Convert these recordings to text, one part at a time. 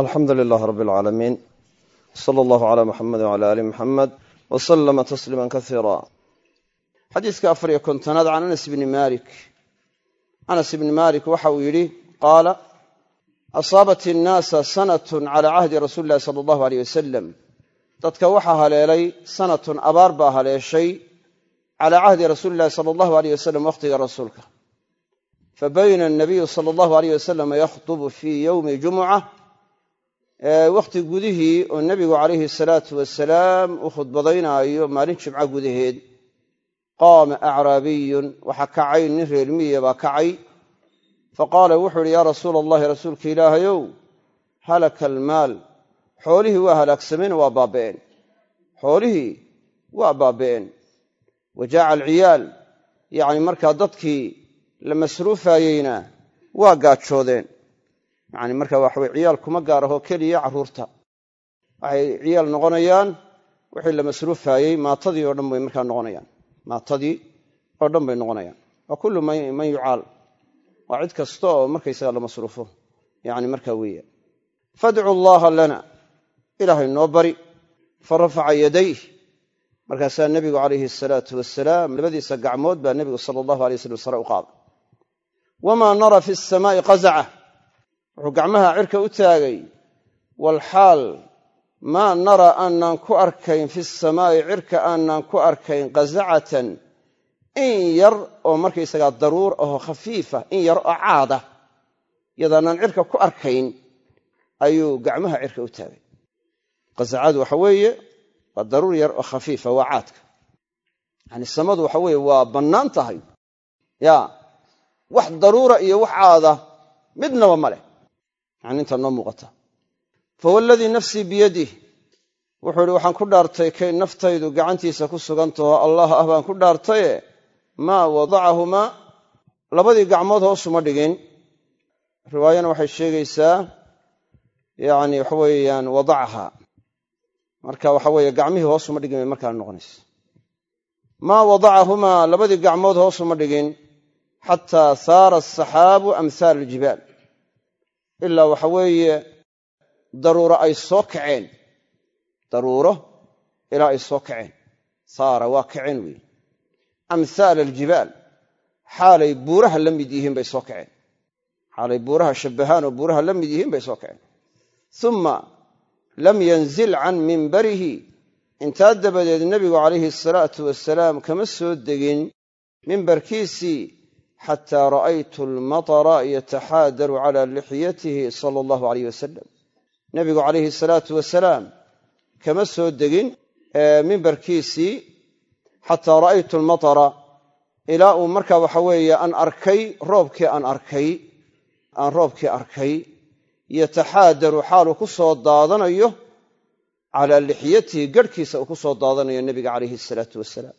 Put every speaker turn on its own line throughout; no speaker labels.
alxamdu lilaah rab alcaalamiin sala allahu calaa muxamed wcala aali muxamed wa salama tasliima kasiira xadiiska afar iyo kontonaad can anas bni malik anas ibni malik waxa uu yidhi qaala asaabat innaasa sanatun cala cahdi rasuuli illahi sala allahu aleyh wasalam dadka waxaa haleelay sanatun abaar baa haleeshay calaa cahdi rasuuli illahi sala allahu aleyh wasalam wakhtiga rasuulka. Fa bayna anabiyu sala allahu aleyh wasalam yakhdubu fii yowmi jumuca wakhti gudihii oo nebigu calayhi salaatu wasalaam u khudbadaynaayo maalin jimco gudaheed qaama acraabiyun waxaa kacay nin reer miya baa kacay. Faqaala wuxuu ihi yaa rasuula allahi rasuulka ilaahayow halaka almaal xoolihii waa halaagsameen waa baaba'een. Xoolihii waa baaba'een. Wa jaaca alciyaal yacni markaa dadkii la masruufaayeyna waa gaajoodeen yacni marka waxaweye ciyaal kuma gaar ahoo keliya carruurta waxay ciyaal noqonayaan wixii la masruufaayey maatadii oo dhan bay markaa noqonayaan. Maatadii oo dhan bay noqonayaan. Waa kullu man yucaal. Waa cid kasta oo markaysaga la masruufo. Yacni markaa weeya. Fadcu allaha lana. Ilaahay noo bari. Fa rafaca yadayh markaasaa nebigu calayhi asalaatu wasalaam labadiisa gacmood baa nebigu sala allahu alay wasalam sare u qaaday wamaa nara fi samaa'i qazaca wuxuu gacmaha cirka u taagay walxaal maa nara aanaan ku arkayn fi samaa'i cirka aanaan ku arkayn qazacatan in yar oo markaysagaa daruur ahoo khafiifa in yar oo caada yadaanaan cirka ku arkayn ayuu gacmaha cirka u taagay. Qazacadu waxa weeye waa daruur yar oo khafiifa waa caadka. Yacani samadu waxa weeye waa bannaan tahay. Ya wax daruura iyo wax caada midnaba ma leh yani intaa noo muuqata. Fawaladii nafsii biyadih wuxuu ihi waxaan ku dhaartay kay naftaydu gacantiisa ku sugantaho allah ah baan ku dhaartaye? Maa wadacahumaa labadii gacmood hoosuma dhigin. Riwaayana waxay sheegaysaa yani waxa weeyaan wadacaha. Marka waxa weeye gacmihii hoosuma dhigin bay markaa noqonaysa. Maa wadacahumaa labadii gacmood hoosuma dhigin. Xataa saara asaxaabu amhaal aljibaal ilaa waxa weeye daruuro ay soo kaceen. Daruuro ilaa ay soo kaceen. Saara waa kaceen weeye amhaal aljibaal xaalay buuraha la mid yihiin bay soo kaceen. Xaalay buuraha shabbahaan oo buuraha la mid yihiin bay soo kaceen. Uma lam yanzil can mimbarihi intaa dabadeed nebigu calayhi asalaatu wasalaam kama soo degin mimbarkiisii xataa ra'aytu almatara yataxaadaru cala lixyatihi sala allahu aleyh wasalam nebigu calayhi salaatu wasalaam kama soo degin mimbarkiisii xataa ra'aytu almatara ilaa uu marka waxa weeye aan arkay roobkii aan arkay aan roobkii arkay yataxaadaru xaaluu ku soo daadanayo calaa lixyatihi garhkiisa uu ku soo daadanayo nebiga calayhi asalaatu wasalaam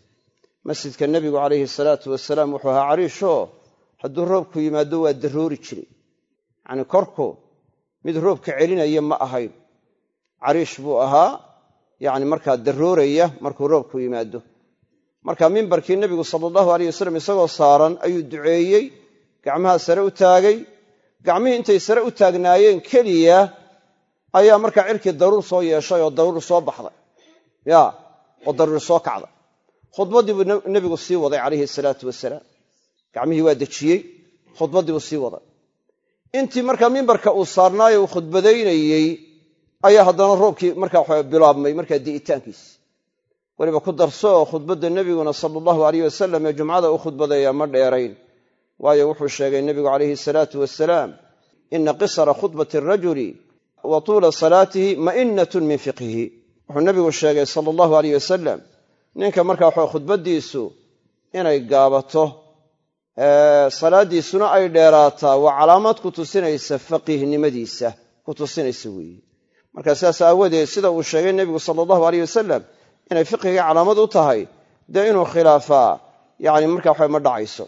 masjidka nebigu calayhi salaatu wasalaam wuxuu ahaa cariishoo hadduu roobku yimaado waa daroori jiray. Yacnii korku mid roobka celinaya ma ahayn. Cariish buu ahaa yacni markaa darooraya markuu roobku yimaado. Marka mimbarkii nebigu sala allahu aleyh wasalam isagoo saaran ayuu duceeyey gacmaha sare u taagay. Gacmihii intay sare u taagnaayeen keliya ayaa markaa cirkii daruur soo yeeshay oo daruur soo baxday. Ya oo daruur soo kacday khudbaddii buu nebigu sii waday calayhi salaatu wasalaam. Gacmihii waa dejiyey khudbaddii buu sii waday. Intii markaa mimbarka uu saarnaayo uu khudbadaynayey ayaa haddana roobkii markaa waxa bilaabmay markaa di'itaankiisi weliba ku darso oo khudbadda nebiguna sala allahu aleyh wasalam ee jumcada u khudbadeeya ma dheerayn. Waayo wuxuu sheegay nebigu calayhi salaatu wasalaam ina qisara khudbati arajuli wa tuula salaatihi ma'innatun min fiqhihi. Wuxuu nebigu sheegay sala allahu aleyh wasalam ninka markaa waxa khudbaddiisu inay gaabato salaaddiisuna ay dheeraataa waa calaamad ku tusinaysa faqiihnimadiisa ku tusinaysa weeye marka sidaas aawadeed sida uu sheegay nebigu sala allahu aleyh wasalam inay fiqhiga calaamad u tahay dee inuu khilaafaa yacni marka waxa ma dhacayso.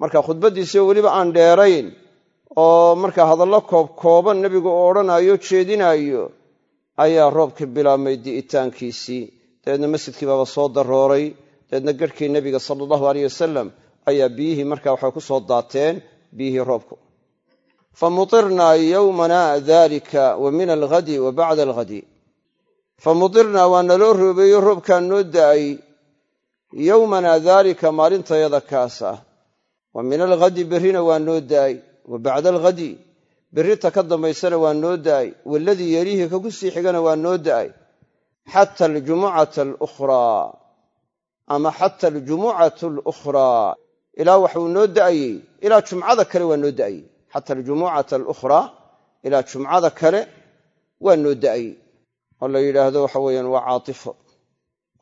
Marka khudbaddiisio weliba aan dheerayn oo marka hadallo koobkooban nebigu uu odhanaayo jeedinaayo ayaa roobka bilaabmay di'itaankiisii dabeedna masjidkii baaba soo darooray dabeedna garhkii nebiga sala allahu aleyh wasalam ayaa biyihii marka waxay ku soo daateen biyihii roobku. Famutirnaa yowmana dalika wa min alghadi wa bacda alghadi. Famutirnaa waa naloo roobeeyo roobkaa noo da'ay yowmana daalika maalintayada kaas ah. Wa min alghadi berrina waa noo da'ay. Wa bacda alghadi berrita ka dambaysana waa noo da'ay. Waladii yeliihi ka ku sii xigana waa noo da'ay xata aljumucata alukhraa ama xata aljumucatu alukhraa ilaa waxuu noo da'ayey ilaa jumcada kale waa noo da'ayey xata aljumucata alukhraa ilaa jumcada kale waa noo da'ayey oo la yidhaahdo waxa weeyaan waa caatifo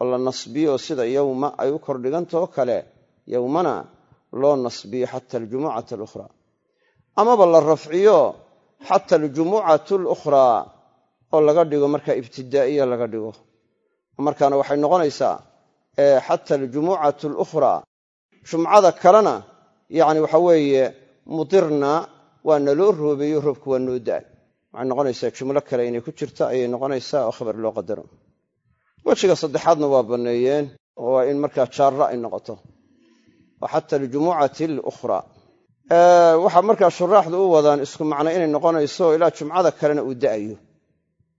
oo la nasbiyo sida yowma ay u kordhigantao kale yowmana loo nasbiyo xata aljumucata alukhraa amaba la rafciyo xata aljumucatu alukhraa oo laga dhigo markaa ibtidaa'iya laga dhigo. Markaana waxay noqonaysaa xata aljumucatu alukhraa jumcada kalena yacni waxa weeye mudirna waa naloo roobeeyo roobku waa noo da'ay waxay noqonaysaa jumlo kale inay ku jirto ayay noqonaysaa oo khabar loo qadaro. Wejiga saddexaadna waa banneeyeen oo waa in markaa jaarra ay noqoto. Wa xata aljumucati alukhraa waxaa markaa shuraaxdu u wadaan isku macno inay noqonayso ilaa jumcada kalena uu da'ayo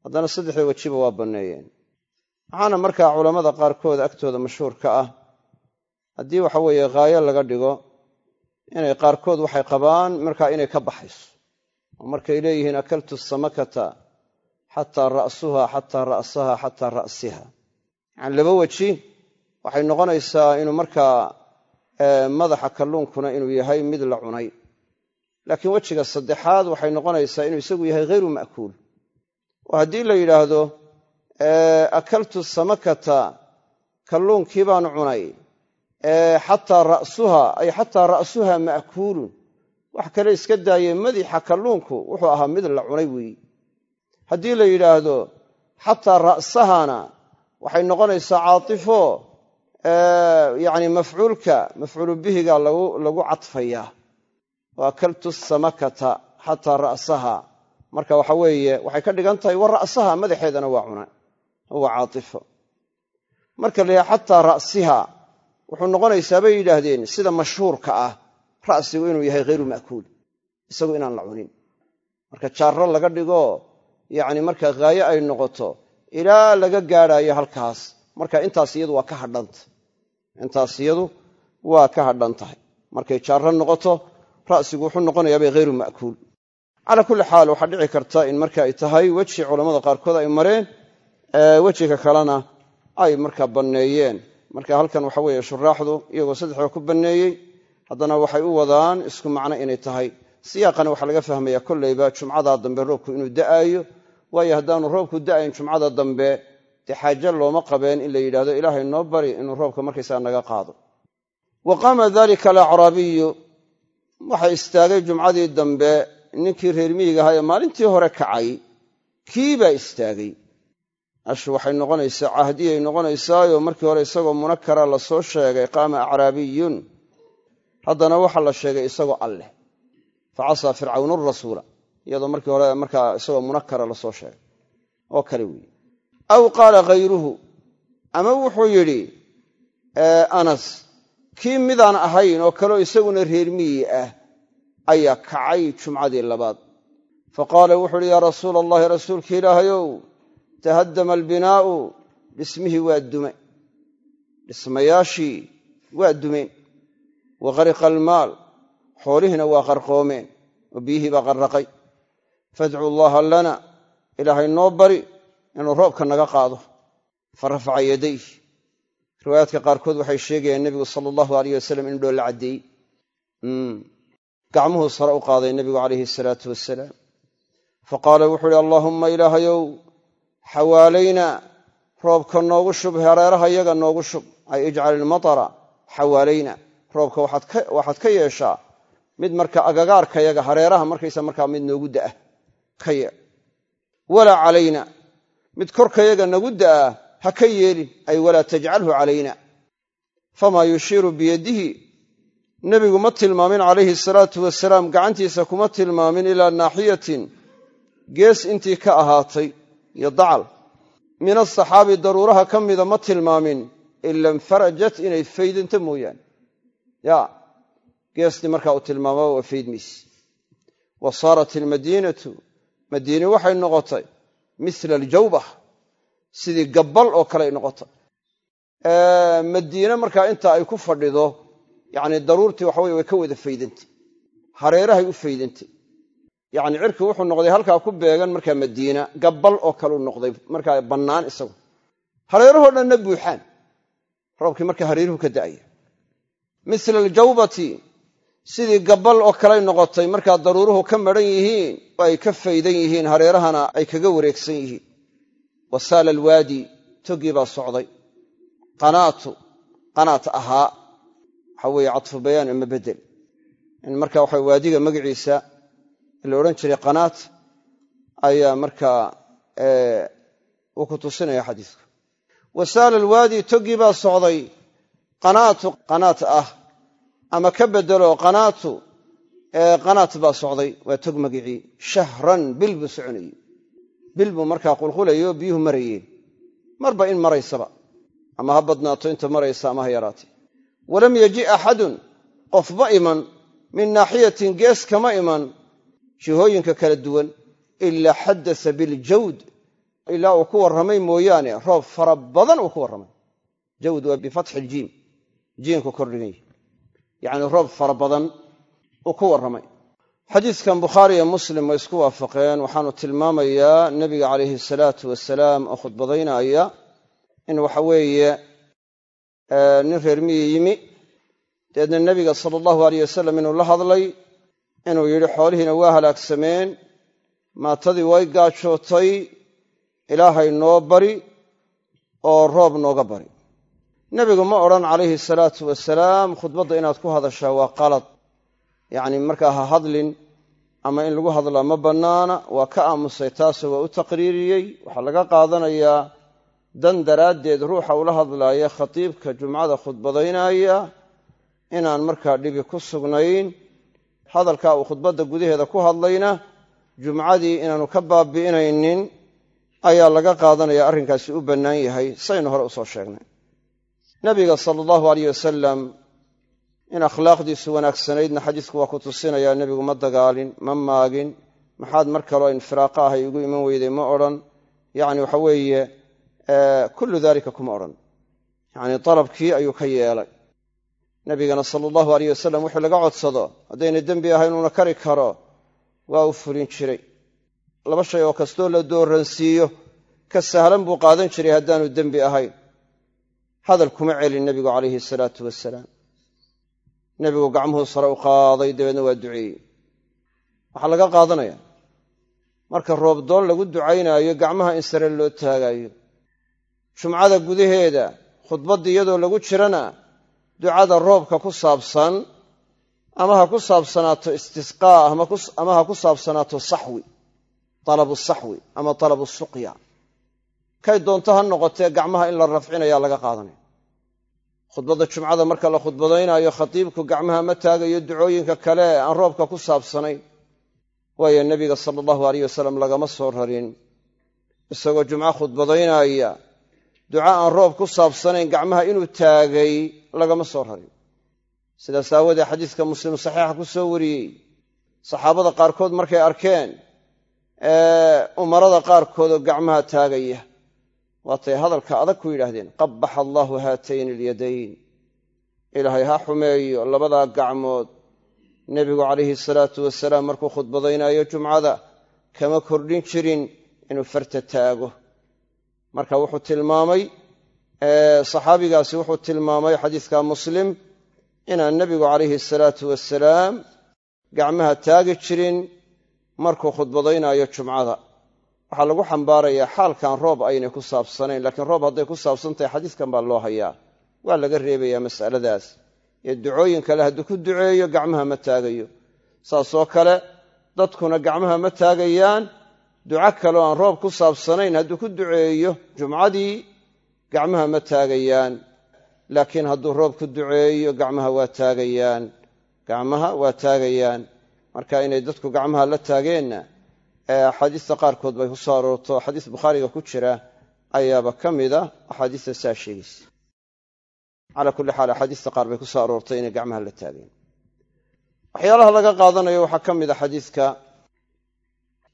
haddana saddexda wejiba waa banneeyeen waxaana markaa culammada qaarkood agtooda mashhuurka ah haddii waxa weeye khaayo laga dhigo inay qaarkood waxay qabaan markaa inay ka baxayso. Oo markay leeyihiin akaltu samakata xataa ra'suha xataa ra'saha xataa ra'siha. Yacani laba weji waxay noqonaysaa inuu markaa madaxa kalluunkuna inuu yahay mid la cunay. Laakiin wejiga saddexaad waxay noqonaysaa inuu isagu yahay hayru ma'kuul oo haddii la yidhaahdo akaltu samakata kalluunkii baan cunay xataa ra'suha ay xataa ra'suha ma'kuulun. Wax kale iska daaye madixa kalluunku wuxuu ahaa mid la cunay weeyi. Haddii la yidhaahdo xataa ra'sahana waxay noqonaysaa caatifo yacni mafcuulka mafcuulu bihiga lagu cadfayaa wa akaltu samakata xataa ra'saha marka waxa weeye waxay ka dhigan tahay wa ra'saha madaxeedana waa cuna waa caatifo. Marka la yidhaha xataa ra'siha wuxuu noqonaysaa bay yidhaahdeen sida mashhuurka ah ra'sigu inuu yahay hayru ma'kuul isagu inaan la cunin. Marka jaarro laga dhigo yacni marka haaye ay noqoto ilaa laga gaadhaayo halkaas marka intaas iyadu waa ka hadhanta intaas iyadu waa ka hadhan tahay. Markay jaarro noqoto ra'sigu wuxuu noqonayaabay hayru ma'kuul calaa kulli xaal waxaa dhici karta in marka ay tahay weji culammada qaarkood ay mareen wejiga kalena ay markaa banneeyeen marka halkan waxa weeye shuraaxdu iyagoo saddexda ku banneeyey haddana waxay u wadaan isku macno inay tahay. Siyaaqana waxaa laga fahmayaa kollayba jumcadaa dambe roobku inuu da'aayo waayo haddaanu roobku da'ayn jumcada dambe dee looma qabeen in la yidhahdo ilaahay noo bari inuu roobka markaysaga naga qaado. Wa qaama dalika alacraabiyu waxaa istaagay jumcadii dambe ninkii reer miyiga ahaa ee maalintii hore kacay kii baa istaagay. Ashu waxay noqonaysaa cahdiyay noqonaysaayoo markii hore isagoo munakara la soo sheegay qaama acraabiyun. Haddana waxaa la sheegay isagoo alleh fa casaa fircawnu rasuula. Iyadoo markii hore markaa isagoo munakara la soo sheegay. Oo kale weeye. Aw qaala khayruhu ama wuxuu yidhi anas kii midaan ahayn oo kaleo isaguna reer miyi ah ayaa kacay jumcadii labaad. Fa qaala wuxu uhi yaa rasuula allahi rasuulka ilaahayow tahaddama albinaa'u dhismihii waa dume dhismayaashii waa dumeen wa qariqa almaal xoolihiina waa qarqoomeen oo biyihii baa qarraqay. Fadcu allaha lana ilaahay noo bari inuu roobka naga qaado. Fa rafaca yadayh riwaayaadka qaarkood waxay sheegayaan nebigu sala allahu alayh wasalam in dhoolla caddeeyey gacmuhuu sare u qaaday nebigu calayhi salaatu wasalaam fa qaala wuxuu uhi allaahumma ilaahayow xawaalayna roobka noogu shub hareeraha yaga noogu shub. Ay ijcal ilmatara xawaalayna roobka waxaad ka yeeshaa mid marka agagaarka yaga hareeraha markaysa markaa mid noogu da'a ka yee walaa calayna mid korkayaga nagu da'a ha ka yeelin. Ay walaa tajcalhu calayna. Famaa yushiiru biyadihi nebigu ma tilmaamin calayhi salaatu wasalaam gacantiisa kuma tilmaamin ilaa naaxiyatin. Gees intii ka ahaatay iyo dacal. Min asaxaabi daruuraha ka mida ma tilmaamin ila infarajat inay faydinto mooyaane. Ya geestii markaa uu tilmaamaba waa faydmayse wa saarat almadiinatu madiine waxay noqotay mila aljawbah sidii gabbal oo kaley noqotay. Madiine markaa inta ay ku fadhido yacni daruurtii waxa weye way ka wada faydantay. Hareerahay u faydantay. Yacni cirki wuxuu noqday halkaa ku beegan markaa madiina gabbal oo kaleu noqday markaa bannaan isagu. Hareerahoo dhanna buuxaan. Roobkii markaa hareeruhu ka da'aya. Mila aljawbati sidii gabbal oo kaley noqotay markaa daruuruhu ka madhan yihiin oo ay ka faydan yihiin hareerahana ay kaga wareegsan yihiin. Wa saala alwaadi toggii baa socday. Qanaatu qanaat ahaa waxaa weeye cadfu bayaan ama bedel. In marka waxa waadiga magaciisa la odhan jiray qanaat ayaa markaa uu ku tusinaya xadiisku wa saala alwaadi toggii baa socday qanaatu qanaat ah ama ka bedelo qanaatu qanaat baa socday waa tog magicii shahran bil buu soconayey bil buu markaa qulqulayo biyuhu marayeen marba in maraysaba ama ha badnaato inta maraysa ama ha yaraatay walam yaji axadun qofma iman min naaxiyatin gees kama iman jihooyinka kala duwan ilaa xaddasa biljawd ilaa uu ku warramay mooyaane roob fara badan uu ku warramay. Jawd waa bifatxi iljiim jiinku kordhigany yacni roob fara badan uu ku warramay. Xadiidkan bukhaari iyo muslim way isku waafaqeen waxaanu tilmaamayaa nebiga calayhi salaatu wasalaam oo khudbadaynaya in waxa weeye nin reer miyi yimi. Dabeedna nebiga sala allahu aleyh wasalam inuu la hadlay inuu yidhi xoolihiina waa halaagsameen maatadii way gaajootay ilaahay noo bari oo roob nooga bari. Nebigu ma odhan calayhi salaatu wasalaam khudbadda inaad ku hadashaa waa qalad. Yacni markaa ha hadlin ama in lagu hadlaa ma bannaana. Waa ka aamusay taasoo waa u taqriiriyey. Waxaa laga qaadanayaa dan daraaddeed ruuxa ula hadlaaya khatiibka jumcada khudbadaynaya inaan markaa dhibi ku sugnayn hadalkaa uu khudbadda gudaheeda ku hadlayna jumcadii inaanu ka baabi'inaynin ayaa laga qaadanaya arrinkaasi u bannaan yahay saynu hore u soo sheegnay. Nabiga sala allahu aleyh wasalam in akhlaaqdiisu wanaagsanaydna xadiisku waa ku tusinayaa nebigu ma dagaalin ma maagin maxaad mar kaloo infiraaqa ahay igu iman weyday ma odhan. Yacni waxa weeye kullu dalika kuma odhan yacni dalabkii ayuu ka yeelay. Nabigana sala allahu aleyh wasalam wixii laga codsado haddayna dembi ahayn uuna kari karo. Waa u fulin jiray. Laba shay oo kastoo la dooransiiyo ka sahlan buu qaadan jiray haddaanu dembi ahayn. Hadal kuma celin nebigu calayhi salaatu wasalaam nebigu gacmuhuu sare u qaaday dabeedna waa duceeyey. Waxaa laga qaadanaya marka roobdoon lagu ducaynaayo gacmaha in sare loo taagaayo jumcada gudaheeda khudbaddii iyadoo lagu jirana ducada roobka ku saabsan ama ha ku saabsanaato istisqaa ama ha ku saabsanaato saxwi talabu saxwi ama talabu suqya. Kay doonto ha noqotee gacmaha in la rafcinayaa laga qaadanaya khudbadda jumcada marka la khudbadaynaayo khatiibku gacmaha ma taagayo ducooyinka kale aan roobka ku saabsanayn waayo nebiga sala allahu aleyh wasalam lagama soo rarin. Isagoo jumco khudbadaynaya duca aan roob ku saabsanayn gacmaha inuu taagay lagama soo rarin sidaas aawoodee xadiiska muslim saxiixa ku soo wariyey saxaabada qaarkood markay arkeen umarada qaarkoodoo gacmaha taagaya waatay hadalka adag ku yidhaahdeen qabbaxa allaahu haatayni alyadayn ilaahay ha xumeeyo labadaa gacmood. Nebigu calayhi salaatu wasalaam markuu khudbadaynayo jumcada kama kordhin jirin inuu farta taago marka wuxuu tilmaamay saxaabigaasi wuxuu tilmaamay xadiiska muslim inaan nebigu calayhi salaatu wasalaam gacmaha taagi jirin markuu khudbadaynayo jumcada. Waxaa lagu xambaarayaa xaalkan roob aynay ku saabsanayn laakiin roob hadday ku saabsan tahay xadiiskan baa loo hayaa. Waa laga reebayaa mas'aladaas. Ee ducooyin kale hadduu ku duceeyo gacmaha ma taagayo. Saasoo kale dadkuna gacmaha ma taagayaan duco kaleoo aan roob ku saabsanayn hadduu ku duceeyo jumcadii gacmaha ma taagayaan. Laakiin hadduu roob ku duceeyo gacmaha waa taagayaan. Gacmaha waa taagayaan. Marka inay dadku gacmaha la taageenna axaadiista qaarkood bay ku soo aroorto. Xadiis bukhaariga ku jira ayaaba ka mida axaadiista saa sheegaysa calaa kulli xaal axaadiista qaar bay ku aroortay inay gacmaha la taageen. Waxyaalaha laga qaadanayo waxaa ka mid a xadiiska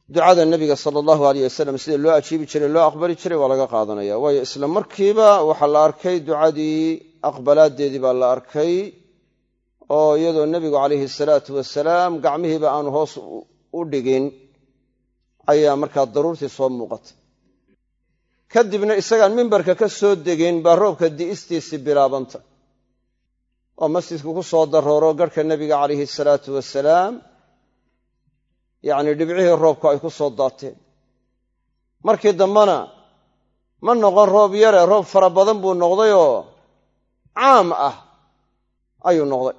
ducada nebiga sala allahu aleyh wasalam sida loo ajiibi jiray loo aqbali jiray waa laga qaadanaya. Waayo isla markiiba waxaa la arkay ducadii aqbalaadeedii baa la arkay oo iyadoo nebigu calayhi salaatu wasalaam gacmihiiba aanu hoos u dhigin ayaa markaa daruurtii soo muuqatay. Kadibna isagaan mimbarka ka soo degin baa roobka di'istiisii bilaabanta. Oo masjidku ku soo darooro garhka nebiga calayhi salaatu wasalaam yacni dhibcihii roobku ay ku soo daateen. Markii dambena ma noqon roob yare roob fara badan buu noqdayoo caam ah ayuu noqday.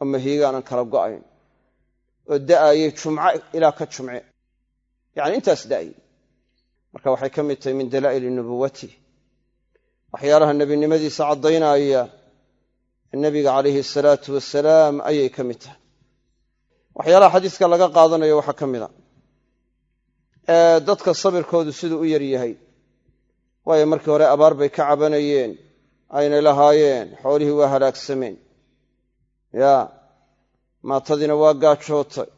Oo mahiigaanan kala go'ayn oo da'ayey jumco ilaa ka jumce. Yacni intaas da'ayey marka waxay ka mid tahay min dalaa'ili nubuwati waxyaalaha nebinimadiisa caddaynaya nebiga calayhi salaatu wasalaam ayay ka mid tahay waxyaalaha xadiiska laga qaadanayo waxaa ka mid a. Dadka sabirkoodu siduu u yar yahay. Waayo markii hore abaar bay ka cabanayeen. Aynay lahaayeen. Xoolihii waa halaagsameen. Yaa maatadiina waa gaajootay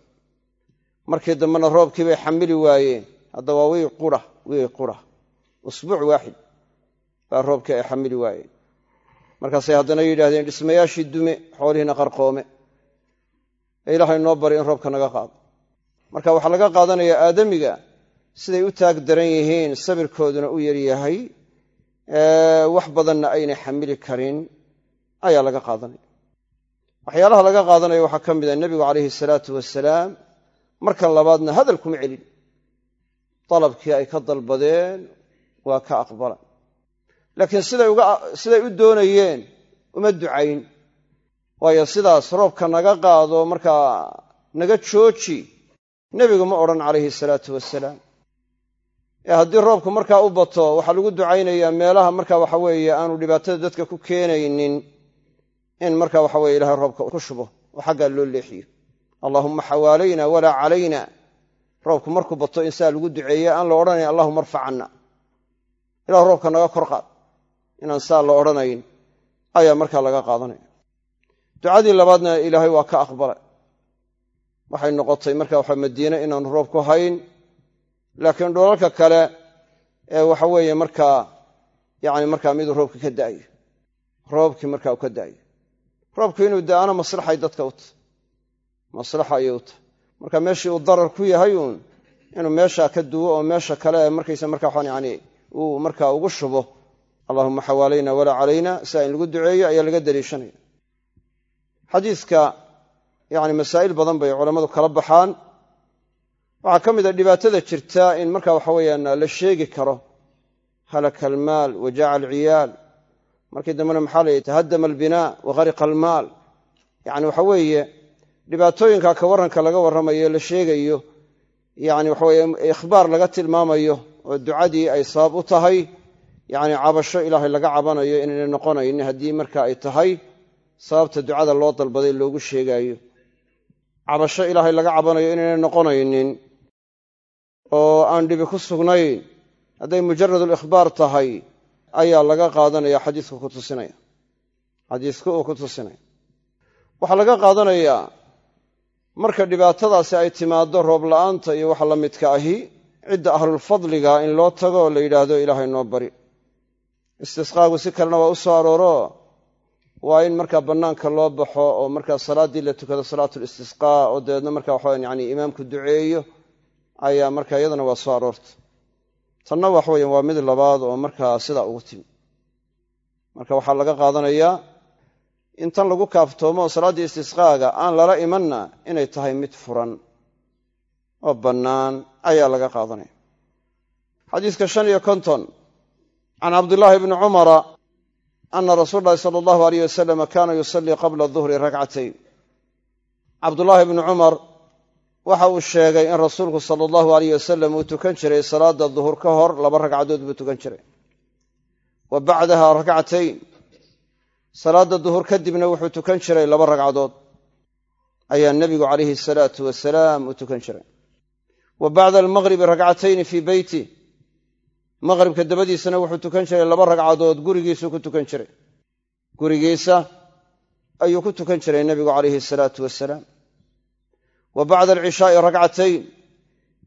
markii dambena roobkii bay xamili waayeen. Hadda waa wiy qura wiy qura usbuuc waaxid baa roobkii ay xamili waayeen. Markaasay haddana yidhahdeen dhismayaashii dume xoolihiina qarqoome ee ilaahay noo bari in roobka naga qaado. Marka waxaa laga qaadanayaa aadamiga siday u taag daran yihiin sabirkooduna u yaryahay wax badanna aynay xamili karin ayaa laga qaadanaya. Waxyaalaha laga qaadanaya waxaa ka mid a nebigu calayhi salaatu wasalaam markan labaadna hadal kuma celin. Dalabkii ay ka dalbadeen waa ka aqbala laakiin siday u doonayeen uma ducayn waayo sidaas roobka naga qaado markaa naga jooji nebigu ma odhan calayhi salaatu wasalaam ee haddii roobku markaa u bato waxaa lagu ducaynayaa meelaha marka waxa weeye aanu dhibaatada dadka ku keenaynin in marka waxa weye ilahay roobka ku shubo oo xaggaa loo leexiyo. Allaahumma xawaalayna walaa calayna. Roobku markuu bato in saa lagu duceeye aan la odhanayn allahuma arfac canna ilah roobka naga kor qaad. Inaan saa la odhanayn ayaa markaa laga qaadanaya ducadii labaadna ilaahay waa ka aqbalay. Waxay noqotay marka waxa madiine inaanu roob ku hayn laakiin dholalka kale ee waxa weeye markaa yani markaa miduu roobki ka da'ayo. Roobkii markaa u ka da'ayo. Roobku inuu da'ana maslaxay dadka u tahy maslaxa ayay u tahay marka meeshii uu darar ku yahay uun inuu meeshaa ka duwo oo meesha kale markaysa marka waxaan yani uu markaa ugu shubo. Allahuma xawaalayna walaa calayna sia in lagu duceeyo ayaa laga daliishanaya xadiidka yani masaa'il badan bay culammadu kala baxaan. Waxaa ka mid a dhibaatada jirta in marka waxa weeyaan la sheegi karo halaka almaal wa jaca alciyaal. Markii dambena maxaa la yidhi? Tahaddama albinaa wa hariqa almaal. Yani waxa weeye dhibaatooyinka ka warranka laga warramayo la sheegayo yani waxaweye ikhbaar laga tilmaamayo oo ducadii ay sabab u tahay yani cabasho ilaahay laga cabanayo inaynay noqonayn haddii marka ay tahay sababta ducada loo dalbaday loogu sheegaayo. Cabasho ilaahay laga cabanayo inaynay noqonaynin oo aan dhibi ku sugnayn hadday mujaradul-ikhbaar tahay ayaa laga qaadanaya xadiisku ku tusinaya. Xadiisku uu ku tusinaya. Waxaa laga qaadanayaa marka dhibaatadaasi ay timaaddo roob la'aanta iyo waxa la midka ahi cidda ahlulfadliga in loo tago la yidhaahdo ilaahay noo bari. Istisqaagu si kalena waa u soo arooro waa in markaa bannaanka loo baxo oo markaa salaaddii la tukado salaatulistisqaa oo dabeedna marka waxawan yani imaamku duceeyo ayaa marka iyadana waa soo aroorta tanna wax weya waa mid labaad oo markaa sidaa ugu timi. Marka waxaa laga qaadanayaa in tan lagu kaaftoomo salaaddii istisqaaga aan lala imanna inay tahay mid furan oo bannaan ayaa laga qaadanaya. Xadiiska shan iyo konton can cabdillaahi bni cumara ana rasuul llahi sala allahu aleyh wasalama kaana yusallii qabla duhri rakcatayn cabdullaahi bni cumar waxa uu sheegay in rasuulku sala allahu aleyh wasalam uu tukan jiray salaada duhur ka hor laba ragcadood buu tukan jiray wa bacdaha rakcatayn salaadda duhur kadibna wuxuu tukan jiray laba ragcadood ayaa nebigu calayhi asalaatu wasalaam u tukan jiray wa bacda almaqribi rakcatayni fii beyti maqribka dabadiisana wuxuu tukan jiray laba ragcadood gurigiisuu ku tukan jiray. Gurigiisa ayuu ku tukan jiray nebigu calayhi asalaatu wasalaam wa bacda alcishaa'i rakcatayn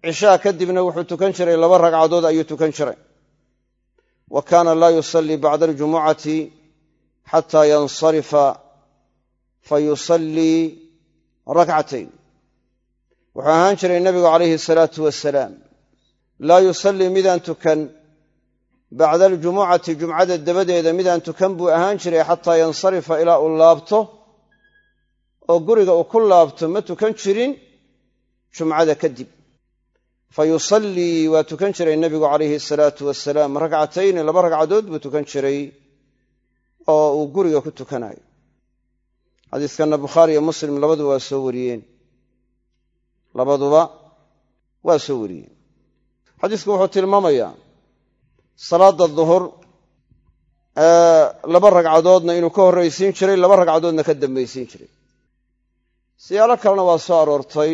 cishaa kadibna wuxuu tukan jiray laba ragcadood ayuu tukan jiray. Wa kaana laa yusallii bacda aljumucati xataa yansarifa fa yusallii rakcatayn wuxuu ahaan jiray nebigu calayhi salaatu wasalaam laa yusallii midaan tukan bacda aljumucati jumcada dabadeeda midaan tukan buu ahaan jiray xataa yansarifa ilaa uu laabto oo guriga uu ku laabto ma tukan jirin jumcada kadib fa yusallii waa tukan jiray nebigu calayhi salaatu wasalaam ragcatayni laba ragcadood buu tukan jiray oo uu guriga ku tukanayo xadiiskanna bukhaari iyo muslim labaduba waa soo wariyeen. Labaduba waa soo wariyeen. Xadiisku wuxuu tilmaamayaa salaadda duhur laba ragcadoodna inuu ka horraysiin jiray laba ragcadoodna ka dambaysiin jiray. Siyaalo kalena waa soo aroortay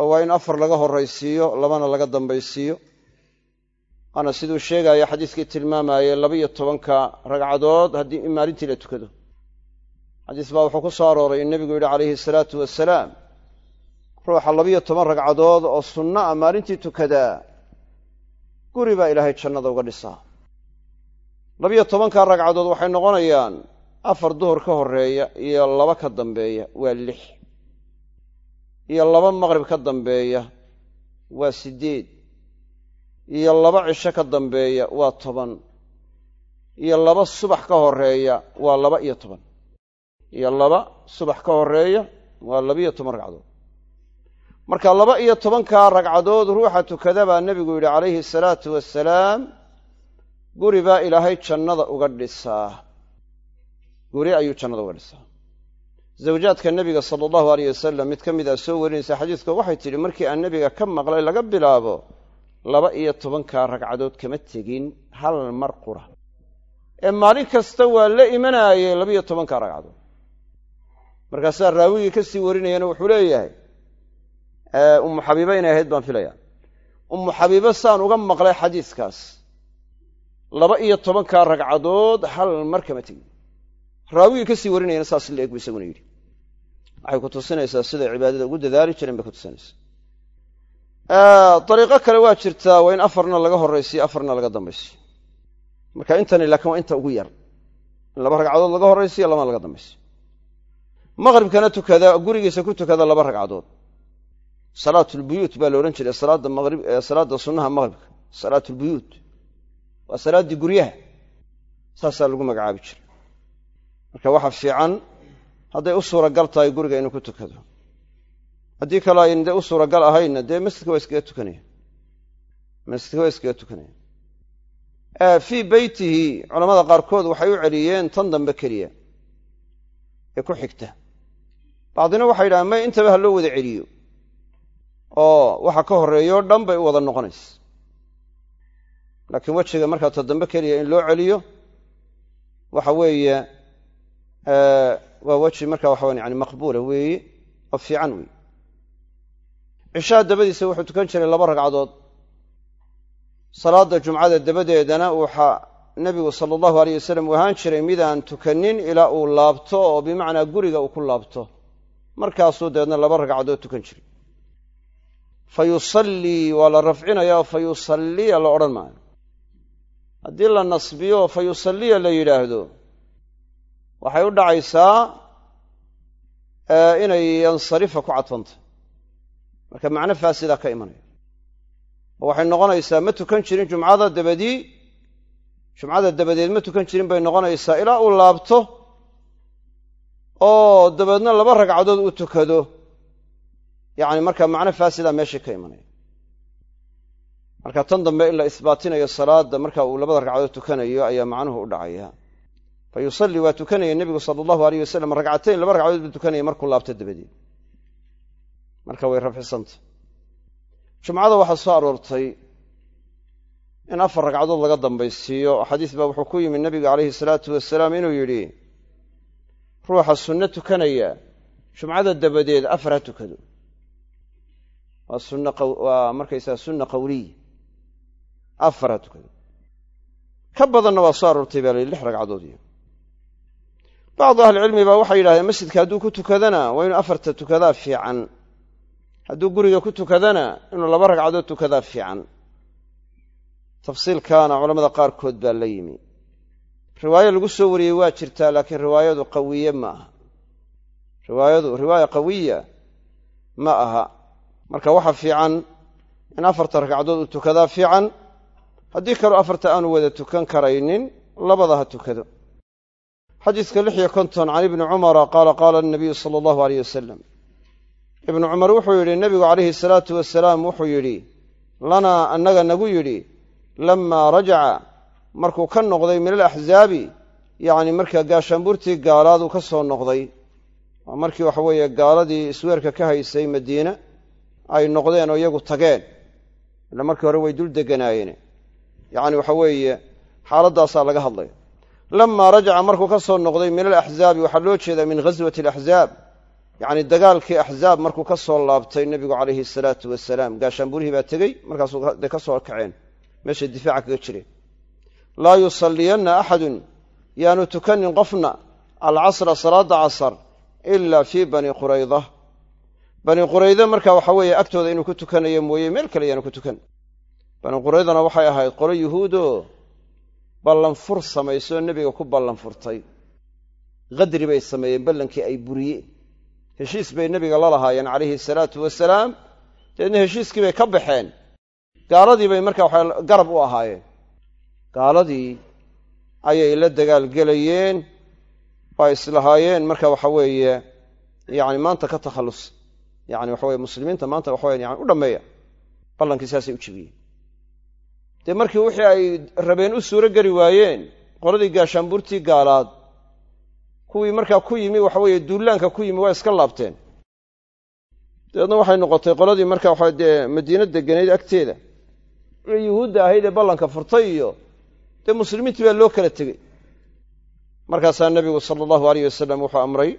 oo waa in afar laga horraysiiyo labana laga dambaysiiyo. Waana siduu sheegaya xadiiskii tilmaamayey laba-iyo tobanka ragcadood haddii in maalintii la tukado. Xadiis baa wuxuu ku soo arooray in nebigu yidhi calayhi salaatu wasalaam ruuxa labiyo toban ragcadood oo sunno ah maalintii tukadaa guri baa ilaahay jannada uga dhisaa labiyo tobankaa ragcadood waxay noqonayaan afar duhur ka horreeya iyo laba ka dambeeya waa lix iyo laba maqrib ka dambeeya waa siddeed iyo laba cisho ka dambeeya waa toban iyo laba subax ka horreeya waa laba iyo toban iyo laba subax ka horreeya waa labiyo toban ragcadood marka laba iyo tobankaa ragcadood ruuxa tukada baa nebigu yidhi calayhi salaatu wasalaam guri baa ilaahay jannada uga dhisaa. Guri ayuu jannada uga dhisaa. Zawjaadka nebiga sala allahu aleyh wasalam mid ka mid a soo warinaysa xadiiska waxay tidhi markii aan nebiga ka maqlay laga bilaabo laba iyo tobankaa ragcadood kama tegin hal mar qura. Ee maalin kasta waa la imanaayey labaiyo tobankaa ragcadood. Markaasaa raawigii ka sii warinayana wuxuu leeyahay ummu xabiiba inay ahayd baan filaya ummu xabiiba saan uga maqlay xadiiskaas. Laba iyo tobankaa ragcadood hal mar kama tegin raawigii ka sii warinayana saas la eg bu isaguna yidhi. Waxay ku tusinaysaa siday cibaadada ugu dadaali jireen bay ku tusinaysaa. Dariiqo kale waa jirtaa waa in afarna laga horraysiyo afarna laga dambaysiyo marka intani laakiin waa inta ugu yar. In laba ragcadood laga horraysiyo labana laga dambaysiyo maqribkana tukada gurigiisa ku tukada laba ragcadood salaatulbuyuut baa la odhan jiray salaadda maqrib salaadda sunnaha maqribka salaatulbuyuut waa salaaddii guryaha. Saasaa lagu magacaabi jiray. Marka waxa fiican hadday u suuragal tahay guriga inuu ku tukado. Haddii kale ayn dee u suuragal ahaynna dee masjidka waa iskaga tukanaya. Masjidka waa iskaga tukanaya. Fii beytihi culamada qaarkood waxay u celiyeen tan dambe keliya. Ee ku xigta. Bacdina waxay yidhahaan may intaba ha loo wada celiyo oo waxa ka horreeyo dhan bay u wada noqonaysa. Laakiin wejiga markaa ta dambe keliya in loo celiyo waxa weeye waa weji marka waxawan yani maqbuula weeye oo fiican weeye cishaha dabadiisa wuxuu tukan jiray laba ragcadood. Salaadda jumcada dabadeedana waxaa nebigu sala allahu aleyh wasalam uu ahaan jiray midaan tukanin ilaa uu laabto oo bimacnaa guriga uu ku laabto. Markaasuu dabeedna laba ragcadood tukan jiray fa yusallii waa la rafcinaya oo fa yusalliya la odhan maayo. Haddii la nasbiyo fa yusalliya la yidhaahdo. Waxay u dhacaysaa inay yansarifa ku cadfantay. Marka macno faasidaa ka imanaya. Oo waxay noqonaysaa ma tukan jirin jumcada dabadii jumcada dabadeed ma tukan jirin bay noqonaysaa ilaa uu laabto oo dabeedna laba ragcadood uu tukado yacni marka macno faasidaa meeshii ka imanaya marka tan dambe in la isbaatinayo salaadda marka uu labada ragcadood tukanayo ayaa macnuhu u dhacaya. Fa yusallii waa tukanaya nebigu sala allahu aleyh wasalam ragcatayn laba ragcadood buu tukanaya markuu laabto dabadeed marka way rafcisantah jumcada waxaa soo aroortay in afar ragcadood laga dambaysiiyo. Xadiis baa wuxuu ku yimi nebiga calayhi salaatu wasalaam inuu yidhi ruuxa sunno tukanaya jumcada dabadeed afar ha tukado waa markaysaga sunna qawliya afar ha tukado ka badanna waa soo aroortay baa layihi lix ragcadood iyo. Bacdu ahlicilmi baa waxay yidhahdeen masjidka hadduu ku tukadana waa inuu afarta tukadaa fiican. Hadduu guriga ku tukadana inuu laba ragcadood tukadaa fiican. Tafsiilkaana culamada qaarkood baa la yimi. Riwaayo lagu soo wariyey waa jirtaa laakiin riwaayadu qawiye ma aha. Riwaayadu riwaaya qawiya ma aha marka waxa fiican in afarta ragcadood uu tukadaa fiican haddii kaleu afarta aanu wada tukan karaynin labada ha tukado. Xadiiska lix iyo konton can ibni cumara qaala qaala anabiyu sala allahu aleyh wasalam ibnu cumar wuxuu yidhi nebigu calayhi salaatu wasalaam wuxuu yidhi lanaa annaga nagu yidhi lamaa rajaca markuu ka noqday min alaxzaabi yacni markaa gaashaanbuurtii gaalaaduu ka soo noqday. Waa markii waxa weeye gaaladii isweerka ka haysay madiine ay noqdeen oo iyagu tageen. Ila markii hore way dul deganaayeen. Yacni waxa weeye xaaladdaasaa laga hadlaya lamaa rajaca markuu ka soo noqday min alaxzaabi waxaa loo jeedaa min ghaswati alaxzaab yacni dagaalkii axzaab markuu ka soo laabtay nebigu calayhi salaatu wasalaam gaashaanburihii baa tegey markaasuu dee ka soo kaceen. Meeshay difaaca kaga jireen. Laa yusalliyanna axadun yaanu tukanin qofna alcasra salaada casar ilaa fii bani qurayda bani qurayda marka waxa weeye agtooda inuu ku tukanayo mooye meel kale yaanu ku tukan. Bani quraydana waxay ahayd qolo yuhuudoo ballanfur samaysoo nebiga ku ballan furtay. Qadri bay sameeyeen ballankii ay buriyeen. Heshiis bay nebiga la lahaayeen calayhi salaatu wasalaam. Dabeedna heshiiskii bay ka baxeen. Gaaladii bay marka waxa garab u ahaayeen. Gaaladii ayay la dagaalgelayeen oo islahaayeen. Marka waxa weeye yacni maanta ka takhallus yacni waxa weye muslimiinta maanta waxa weyan yani u dhammeeya. Ballankii saasay u jebiyeen dee markii wixii ay rabeen u suuro geli waayeen qoladii gaashaanbuurtii gaalaad kuwii markaa ku yimi waxa weeye duulaanka ku yimi waa iska laabteen. Dabeedna waxay noqotay qoladii marka waxa dee madiino deganayd agteeda. Ee yuhuudda ahayd ee ballanka furtay iyo dee muslimiintii baa loo kala tegey. Markaasaa nebigu sala allahu aleyh wasalam wuxuu amray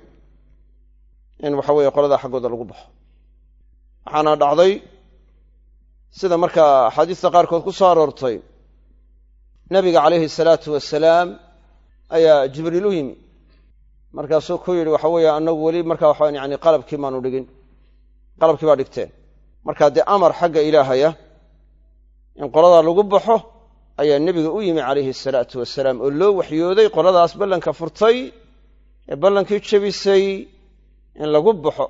in waxa weeye qoladaa xaggooda lagu baxo waxaana dhacday sida markaa axaadiista qaarkood ku soo aroortay. Nebiga calayhi salaatu wasalaam ayaa jibriil u yimi. Markaasuu ku yidhi waxa weeye annagu weli markaa waxa yani qalabkii maanu dhigin. Qalabkii baa dhigteen. Markaa dee amar xagga ilaahaya in qoladaa lagu baxo ayaa nebiga u yimi calayhi salaatu wasalaam oo loo waxyooday qoladaas ballanka furtay ee ballankii jebisay in lagu baxo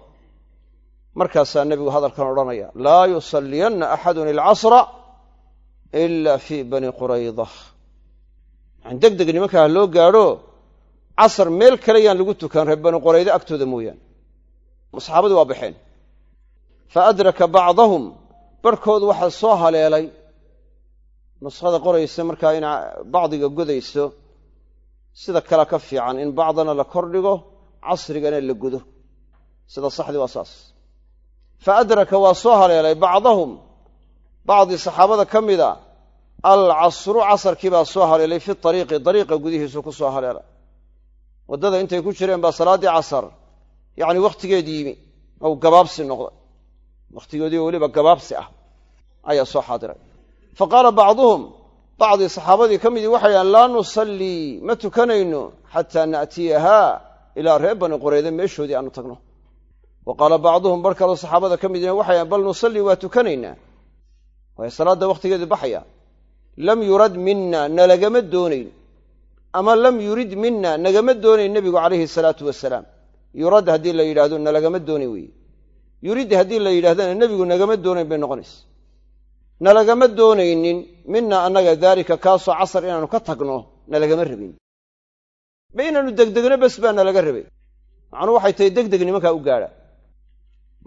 markaasaa nebigu hadalkan odhanaya laa yusalliyanna axadun ilcasra ila fii bani qurayda yani deg nimankaa ha loo gaadho casar meel kale yaan lagu tukan reer bani qurayda agtooda mooyaane. Saxaabadii waa baxeen. Fa adraka bacdahum barhkood waxaa soo haleelay. Nuskhada qoraysa markaa in bacdiga godayso sida kale ka fiican in bacdana la kordhigo casrigana la gudo. Sida saxdii waa saas fa adraka waa soo haleelay bacdahum. Bacdii saxaabada ka mida alcasru casarkii baa soo haleelay fi ariiqi dariiqa gudihiisu ku soo haleelay waddada intay ku jireen baa salaaddii casar yacni wakhtigeedii yimi ou gabaabsi noqday wakhtigoodii weliba gabaabsi ah ayaa soo xaadiray. Fa qaala bacduhum bacdii saxaabadii ka midii waxay dhahan laa nusallii ma tukanayno xataa na'tiyahaa ilaa reer bani qurayda meeshoodii aanu tagno wa qaala bacduhum bar kaloo saxaabada ka midina waxay dhahan bal nusallii waa tukanaynaa waayo salaadda wakhtigeedii baxaya. Lam yurad mina nalagama doonayn. Ama lam yurid mina nagama doonayn nebigu calayhi salaatu wasalaam yurad haddii la yidhahdo nalagama doonayn weeye yurid haddii la yidhahdana nebigu nagama doonayn bay noqonaysa nalagama doonaynin mina annaga daalika kaasoo casar inaannu ka tagno nalagama rabin. Ba inaannu degdegno bes baa nalaga rabay. Macnuu waxay tahay degdeg nimankaa u gaadha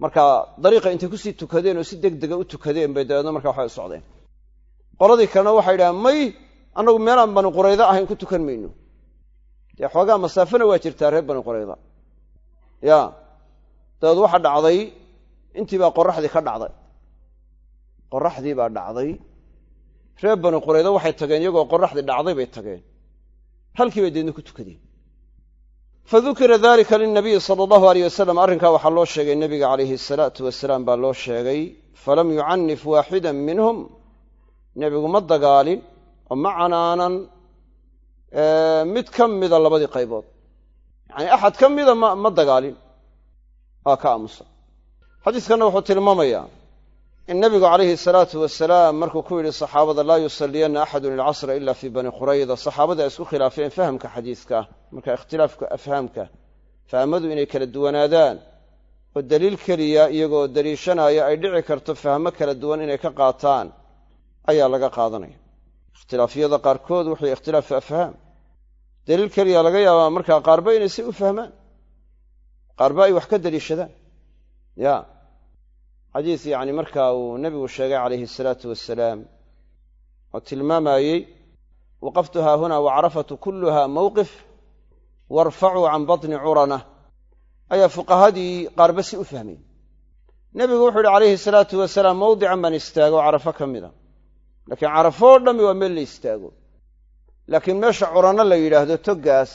marka dariiqa intay ku sii tukadeen oo si degdega u tukadeen bay dabeedna markaa waxay socdeen. Qoladii kalena waxay idhahaan may annagu meelaan bani qurayda ahayn ku tukan mayno. Dee xoogaa masaafona waa jirtaa reer bani qurayda. Ya dabeed waxa dhacday intii baa qoraxdii ka dhacday. Qoraxdii baa dhacday. Reer bani qurayda waxay tageen iyagoo qoraxdii dhacday bay tageen. Halkii bay deedna ku tukadeen fa dukira dalika lilnabiyi sala allahu aleyh wasalam arrinkaa waxaa loo sheegay nebiga calayhi asalaatu wasalaam baa loo sheegay falam yucanif waaxidan minhum nebigu ma dagaalin oo ma canaanan mid ka mida labadii qaybood yacanii axad ka mida ma ma dagaalin waa ka aamusa xadiiskanna wuxuu tilmaamayaa in nebigu calayhi salaatu wasalaam markuu ku yidhi saxaabada laa yusalliyanna axadun ilcasra ila fii bani qurayda saxaabada ay isku khilaafeen fahamka xadiiska marka ikhtilaafka afhaamka fahmadu inay kala duwanaadaan. Oo daliil keliya iyagoo daliishanaya ay dhici karto fahmo kala duwan inay ka qaataan ayaa laga qaadanaya. Ikhtilaafyada qaarkood wuxuu ikhtilaafu afhaam daliil keliya laga yaabaa markaa qaarba inay si u fahmaan. Qaarba ay wax ka daliishadaan. Ya xadiis yacni markaa uu nebigu sheegay calayhi asalaatu wasalaam oo tilmaamayey waqaftu haahunaa wacarafatu kulluha mowqif warfacuu can batni curana. Ayaa fuqahadii qaarba si u fahmeen. Nebigu wuxuu yihi calayhi salaatu wasalaam mawdican baan istaago carafo ka mida. Laakiin carafoo dhammi waa meel la istaago. Laakiin meesha curano la yidhaahdo toggaas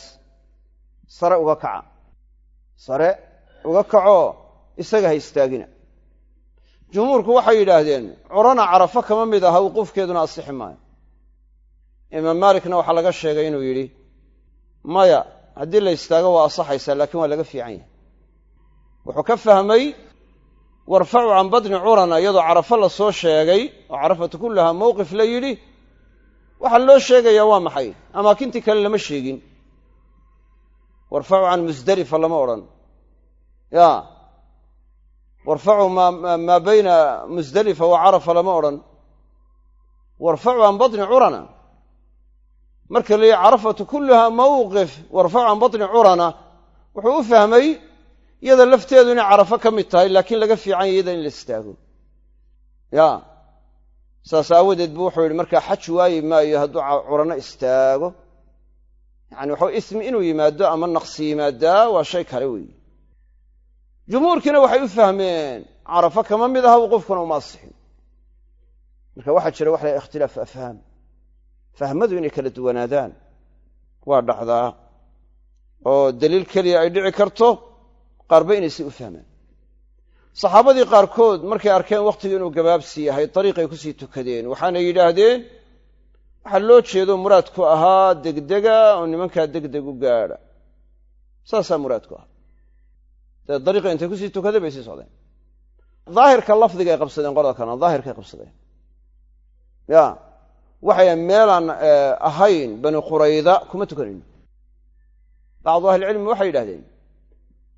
sare uga kaca. Sare uga kacoo isaga ha istaagina jumhuurku waxay yidhaahdeen curana carafo kama mid aha wuquufkeeduna asixi maayo. Imaam maalikna waxaa laga sheegay inuu yidhi maya haddii la istaago waa asaxaysaa laakiin waa laga fiican yahay. Wuxuu ka fahmay warfacu can badni curana iyadoo carafo la soo sheegay oo carafatu kullaha mowqif la yidhi waxaa loo sheegayaa waa maxay? Amaakintii kale lama sheegin. Warfacu can musdalifa lama odhan. Ya warfacu maa bayna musdalifa wa carafa lama odhan. Warfacu can batni curana. Marka la yihi carafatu kulluha mawqif warfacu can batni curana wuxuu u fahmay iyada lafteedu inay carafo ka mid tahay laakiin laga fiican iyada in la istaago. Ya. Saas aawadeed buu wuxuu yihi markaa xaj waayi maayo hadduu curano istaago. Yani waxau ismi inuu yimaado ama naqsi yimaadaa waa shay kale weeye jumhuurkiina waxay u fahmeen carafo kama mid aha wuquufkuna uma asixin. Marka waxaa jira waxa la ikhtilaafu afhaam fahmadu inay kala duwanaadaan. Waa dhacdaa oo daliil keliya ay dhici karto qaarba inay si u fahmaan saxaabadii qaarkood markay arkeen wakhtigii inuu gabaabsi yahay dariiqay ku sii tukadeen. Waxaana yidhaahdeen waxaa loo jeedo muraadku ahaa degdega oo nimankaa degdeg u gaadha. Saasaa muraadku ahaa dee dariiqa intay ku sii tukadeen bay sii socdeen. Daahirka lafdigay qabsadeen qolada kalena daahirkay qabsadeen. Ya waxay meelaan ahayn bani qurayda kuma tukanayno bacdu ahlicilmi waxay yidhahdeen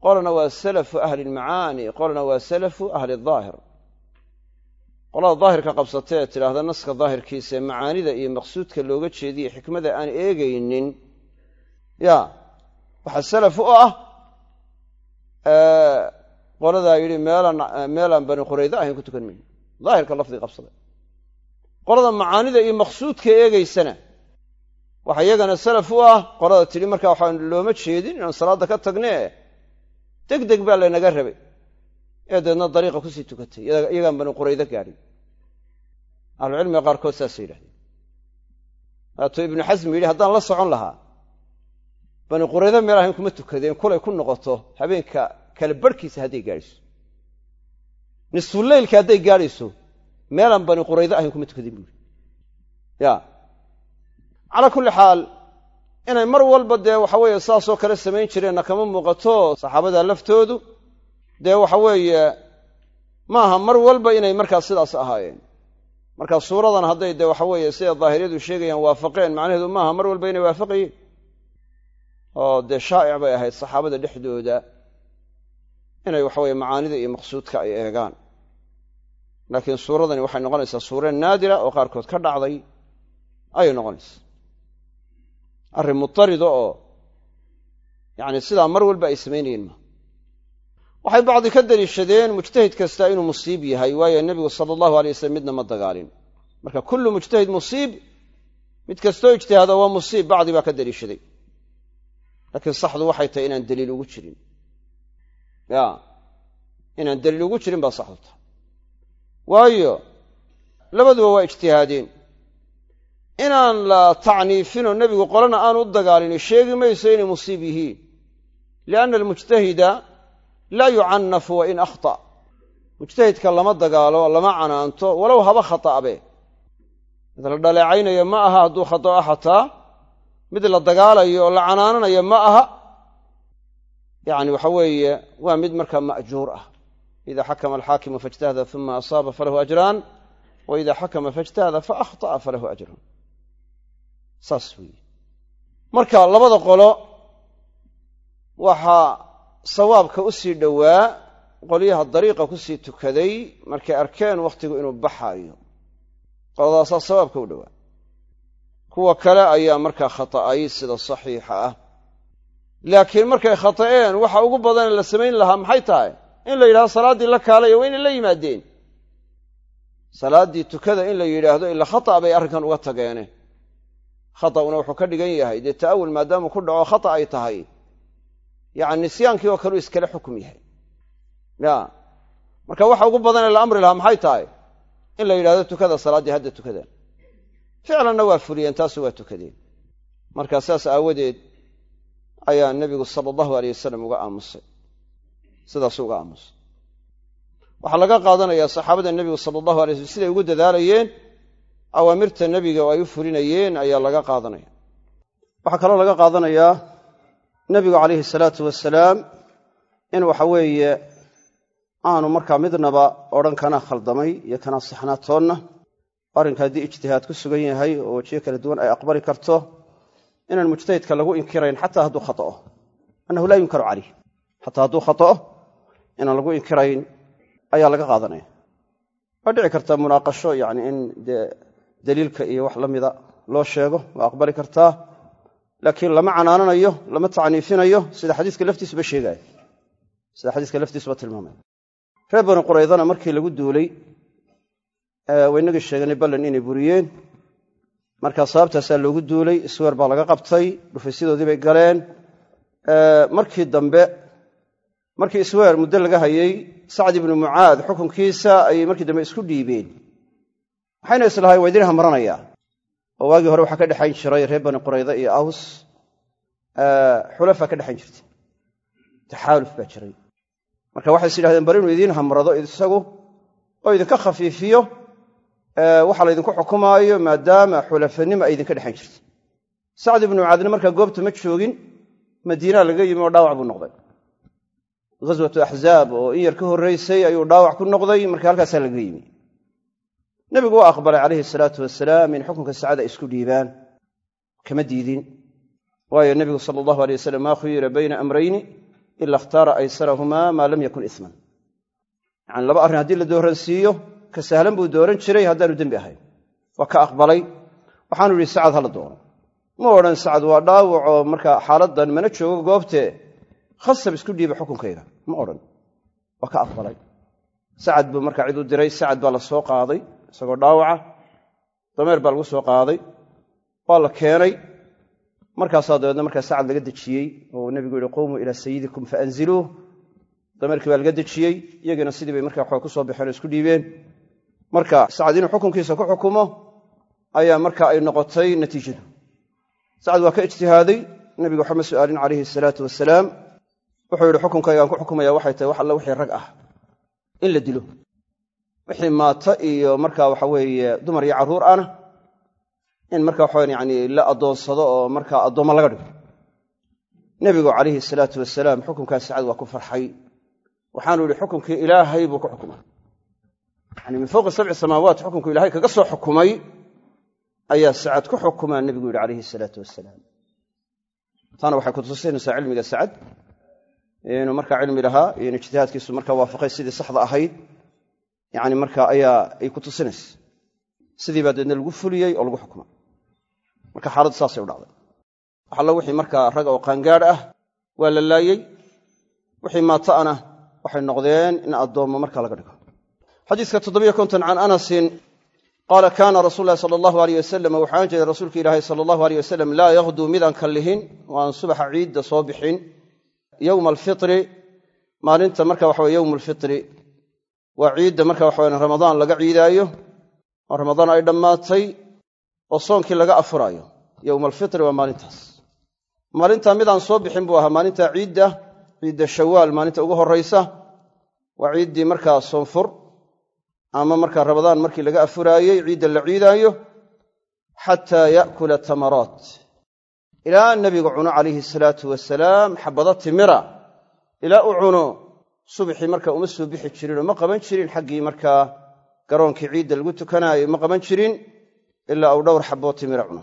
qolana waa salafu ahli lmacaani qolana waa salafu ahli daahir qolada daahirka qabsatee ee tidhaahda naska daahirkiisa ee macaanida iyo maqsuudka looga jeediye xikmada aan eegaynin. Ya waxaa salaf u ah qoladaa yidhi meelaan bani qurayda ahayn ku tukan mayno daahirka lafdiga qabsada qolada macaanida iyo maqsuudka eegaysana waxa iyagana salaf u ah qolada tidhi markaa waxaan looma jeedin inaan salaadda ka tagne deg deg baa laynaga rabay. Ee deedna dariiqa ku sii tukatay iyagaan bani quraydo gaadhin. Ahlucilmiga qaarkood saasay yidhahdeen. Waatuu ibnu xasmi yidhi haddaan la socon lahaa bani quraydo meel ahayn kuma tukadeen kulay ku noqoto habeenka kala barhkiisa hadday gaadhayso nisfuleylka hadday gaadhayso meelaan bani quraydo ahayn kuma tukadeen buuri ya. Calaa kulli xaal inay mar walba dee waxa weeye saasoo kale samayn jireenna kama muuqato saxaabada laftoodu dee waxa weeye maaha mar walba inay markaas sidaas ahaayeen. Marka suuradan hadday dee waxa weeye sida daahiriyadu sheegayaan waafaqeen macnaheedu maaha mar walba inay waafaqayeen oo dee shaa'ic bay ahayd saxaabada dhexdooda inay waxaweye macaanida iyo maqsuudka ay eegaan. Laakiin suuradani waxay noqonaysaa suure naadira oo qaarkood ka dhacday ayay noqonaysaa. Arrin mutarida oo yacni sidaa mar walba ay samaynayeen maa waxay bacdi ka daliishadeen mujtahid kasta inuu musiib yahay waayo nebigu sala allahu alay waslm midna ma dagaalin. Marka kullu mujtahid musiib mid kastoo ijtihaada waa musiib bacdi baa ka daliishaday laakiin saxdu waxay tahay inaan daliil ugu jirin. Ya inaan daliil ugu jirin baa saxdu tahay. Waayo labaduba waa ijtihaadeen inaan la tacniifinoo nebigu qolana aanu u dagaalini sheegi mayso inay musiib yihiin. Lianna almujtahida laa yucannafu wa in akhta' mujtahidka lama dagaalo lama canaanto walow haba khata'be. Mid la dhaleecaynayo ma aha hadduu khata'a xataa mid la dagaalayo oo la canaananayo ma aha. Yacni waxa weeye waa mid markaa ma'juur ah. Ida xakama alxaakimu faijtahada uma asaaba falahu ajraan wa ida xakama faijtahada faahطa'a falahu ajrun. Saas weeye. Marka labada qolo waxaa sawaabka u sii dhowaa qolyaha dariiqa ku sii tukaday markay arkeen wakhtigu inuu baxaayo. Qoladaasaa sawaabka u dhowaa kuwa kale ayaa markaa khata'ay sida saxiixa ah. Laakiin markay khata'een waxa ugu badanee la samayn lahaa maxay tahay? In la yidhahdo salaaddii la kaalaya waa inay la yimaadeen. Salaaddii tukada in la yidhaahdo ila khata' bay arrinkan uga tageene khata'una wuxuu ka dhigan yahay dee ta'awul maadaamuu ku dhaco khata' ay tahay. Yacni nisyaankii oo kaleu iskala xukum yahay. Ya. Marka waxa ugu badanee la amri lahaa maxay tahay? In la yidhahdo tukada salaaddii hadda tukada ficlanna waa fuliyeen taasu waa tukadeen marka saas aawadeed ayaa nebigu sala allahu aleyh wasalam uga aamusay sidaasuu uga aamusay waxaa laga qaadanayaa saxaabada nebigu sala allahu alay slm siday ugu dadaalayeen awaamirta nebiga oo ay u fulinayeen ayaa laga qaadanaya waxaa kaloo laga qaadanayaa nebigu calayhi salaatu wasalaam in waxa weeye aanu markaa midnaba odhan kana khaldamay iyo kana saxnaatoonna arrinka haddii ijtihaad ku sugan yahay oo wejiyo kala duwan ay aqbali karto inaan mujtahidka lagu inkirayn xataa hadduu khata'o annahu laa yunkaru calayh. Xataa hadduu khata'o inaan lagu inkirayn ayaa laga qaadanaya. Waa dhici kartaa munaaqasho yacni in dee daliilka iyo wax la mida loo sheego waa aqbali kartaa laakiin lama canaananayo lama tacniifinayo sida xadiiska laftiisuba sheegaya sida xadiiska laftiisuba tilmaamaya reer bani quraydana markii lagu duulay waynagii sheeganay ballan inay buriyeen. Markaa sababtaasaa loogu duulay isweer baa laga qabtay dhufaysidoodii bay galeen. Markii dambe markii isweer muddo laga hayey sacd ibnu mucaad xukunkiisa ayay markii dambe isku dhiibeen. Waxayna islahayn waa idin hamranayaa oo waagii hore waxaa ka dhexayn jiray reer bani qurayda iyo aws. Xulafaa ka dhexayn jirtay. Taxaaluf baa jiray. Marka waxay is yidhahdeen bal inuu idiin hamrado isagu oo idinka khafiifiyo waxa laydinku xukumaayo maadaama xulafanimo ay idinka dhexayn jirtay. Sacd ibnu mucaadna markaa goobta ma joogin madiinaa laga yimi oo dhaawac buu noqday. Ghaswatu axzaab oo in yar ka horraysay ayuu dhaawac ku noqday marka halkaasaa laga yimi. Nebigu waa aqbalay calayhi salaatu wasalaam in xukunka sacada ay isku dhiibaan kama diidin. Waayo nebigu sala allahu alay wasalam maa khuyira bayna amrayni ila ikhtaara aysarahumaa maa lam yakun isman yacani laba arrin haddii la dooransiiyo ka sahlan buu dooran jiray haddaanu dembi ahayn. Waa ka aqbalay. Waxaanu yidhi sacad hala doono. Ma odhan sacad waa dhaawacoo markaa xaaladdan mana joogo goobtee khasab isku dhiiba xukunkayga. Ma odhan. Waa ka aqbalay. Sacad buu markaa cid u diray. Sacad baa la soo qaaday isagoo dhaawaca. Dameer baa lagu soo qaaday. Waa la keenay. Markaasaa dabeedna markaa sacad laga dejiyey oo nebigu yihi qumuu ilaa sayidikum faanziluuh dameerkii baa laga dejiyey. Iyagiina sidii bay markaa waxaa ku soo baxeen oo isku dhiibeen marka sacad inuu xukunkiisa ku xukumo ayaa marka ay noqotay natiijadu. Sacad waa ka ijtihaaday nebigu waxama su'aalin calayhi salaatu wasalaam wuxuu yidhi xukunkaygaan ku xukumaya waxay tahay wax alla wixii rag ah. In la dilo. Wixii maata iyo marka waxa weeye dumar iyo carruur ana in marka waxawan yani la addoonsado oo markaa addoommo laga dhigo. Nebigu calayhi salaatu wasalaam xukunkaas sacad waa ku farxay. Waxaanu yihi xukunkii ilaahay buu ku xukumay yani min fowqi sabci samaawaat xukunku ilahay kaga soo xukumay ayaa sacad ku xukumaa nebigu yidhi calayhi salaatu wasalaam taana waxay kutusinaysaa cilmiga sacad. Inuu markaa cilmi lahaa iyo in ijtihaadkiisu markaa waafaqay sidii saxda ahayd yani marka ayaa ay ku tusinaysa sidii baa deedna lagu fuliyey oo lagu xukumay. Marka xaaladdu saasay u dhacday. Waxallo wixii markaa rag oo qaangaadh ah waa la laayey wixii maata'ana waxay noqdeen in addoommo markaa laga dhigo xadiiska toddobiyo konton can anasin qaala kaana rasuulu lahi sala allahu aleyh wasalam waxaan jeeday rasuulka ilaahi sala allahu aleyh wasalam laa yakduu midaan kallihin oo aan subaxa ciidda soo bixin yowma alfitri maalinta marka waxawe yowmu alfitri waa ciidda marka waxawe ramadaan laga ciidaayo oo ramadaan ay dhammaatay oo soonkii laga afuraayo yowma alfitri waa maalintaas. Maalintaa midaan soo bixin buu ahaa maalinta ciidda ciidda shawaal maalinta ugu horraysa waa ciiddii markaa soonfur ama markaa ramadaan markii laga afuraayey ciidda la ciidaayo xataa ya'kula tamaraat. Ilaa nebigu cuno calayhi salaatu wasalaam xabbado timira. Ilaa uu cuno subxii marka uma soo bixi jirin oo ma qaban jirin xaggii markaa garoonkii ciidda lagu tukanaayo ma qaban jirin ilaa uu dhowr xaboo timira cuno.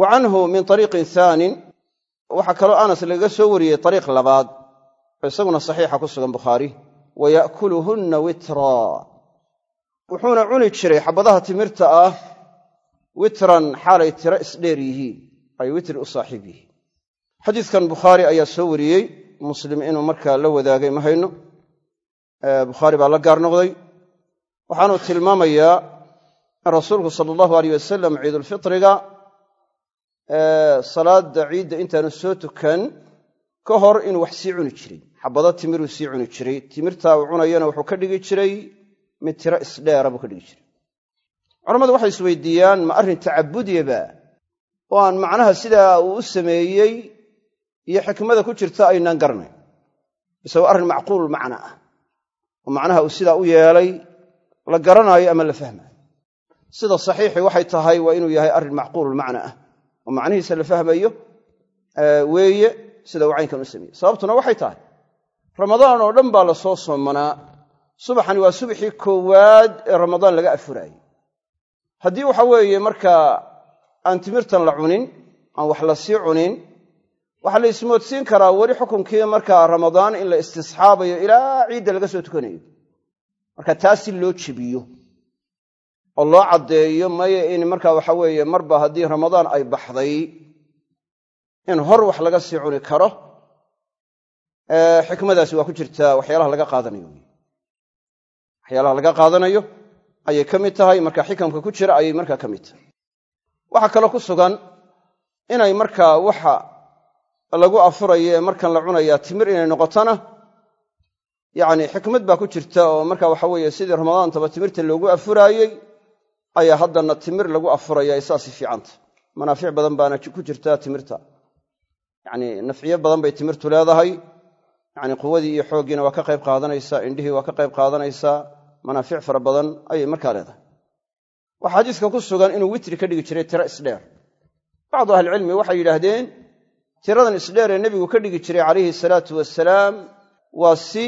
Wa canhu min ariiqin haanin waxaa kaloo anas lagaga soo wariyey ariiq labaad isaguna saxiixa ku sugan bukhaari. Wa ya'kuluhunna witraa wuxuuna cuni jiray xabadaha timirta ah witran xaalay tiro isdheer yihiin ay witri u saaxiib yihiin. Xadiidkan bukhaari ayaa soo wariyey muslim inuu markaa la wadaagay ma hayno bukhaari baa la gaar noqday. Waxaanuu tilmaamayaa rasuulku sala allahu aleyh wasalam ciidulfitriga salaada ciidda intaanu soo tukan ka hor inuu wax sii cuni jiray xabado timiruu sii cuni jiray. Timirtaa uu cunayana wuxuu ka dhigi jiray mid tiro isdheera buu ka dhigi jiray. Culammadu waxay isweydiiyaan ma arrin tacabudiyaba oo aan macnaha sidaa uu u sameeyey iyo xikmada ku jirta aynaan garanayn. Mise waa arrin macquul macna ah. Oo macnaha uu sidaa u yeelay la garanaayo ama la fahmaayo. Sida saxiixii waxay tahay waa inuu yahay arrin macquululmacna ah. Oo macnihiisa la fahmayo weeye sida uu caynkan u sameeyey. Sababtuna waxay tahay ramadaan oo dhan baa la soo soomanaa subaxani waa subaxii koowaad ee ramadaan laga afuraayey haddii waxa weeye markaa aan timirtan la cunin aan wax la sii cunin waxaa la ismoodsiin karaa weli xukunkii markaa ramadaan in la istisxaabayo ilaa ciidda laga soo tukanayo. Marka taa si loo jebiyo oo loo caddeeyo maya in markaa waxa weeye marba haddii ramadaan ay baxday in hor wax laga sii cuni karo xikmadaasi waa ku jirtaa waxyaalaha laga qaadanayo waxyaalaha laga qaadanayo ayay ka mid tahay marka xikamka ku jira ayay markaa ka mid tahay. Waxaa kaloo ku sugan inay markaa waxa lagu afurayo markan la cunayaa timir inay noqotona yacni xikmad baa ku jirta oo marka waxa weeye sidii ramadaantaba timirta loogu afuraayey ayaa haddana timir lagu afuraya saasi fiicanta. Manaafic badan baana ku jirta timirta. Yacni nafciyo badan bay timirtu leedahay yacni quwadii iyo xooggiina waa ka qayb qaadanaysaa indhihii waa ka qayb qaadanaysaa manaafic fara badan ayay markaa leedahay. Waxaa xadiiska ku sugan inuu witri ka dhigi jiray tiro isdheer. Bacdu ahlicilmi waxay yidhaahdeen tiradan isdheer ee nebigu ka dhigi jiray calayhi salaatu wasalaam waa si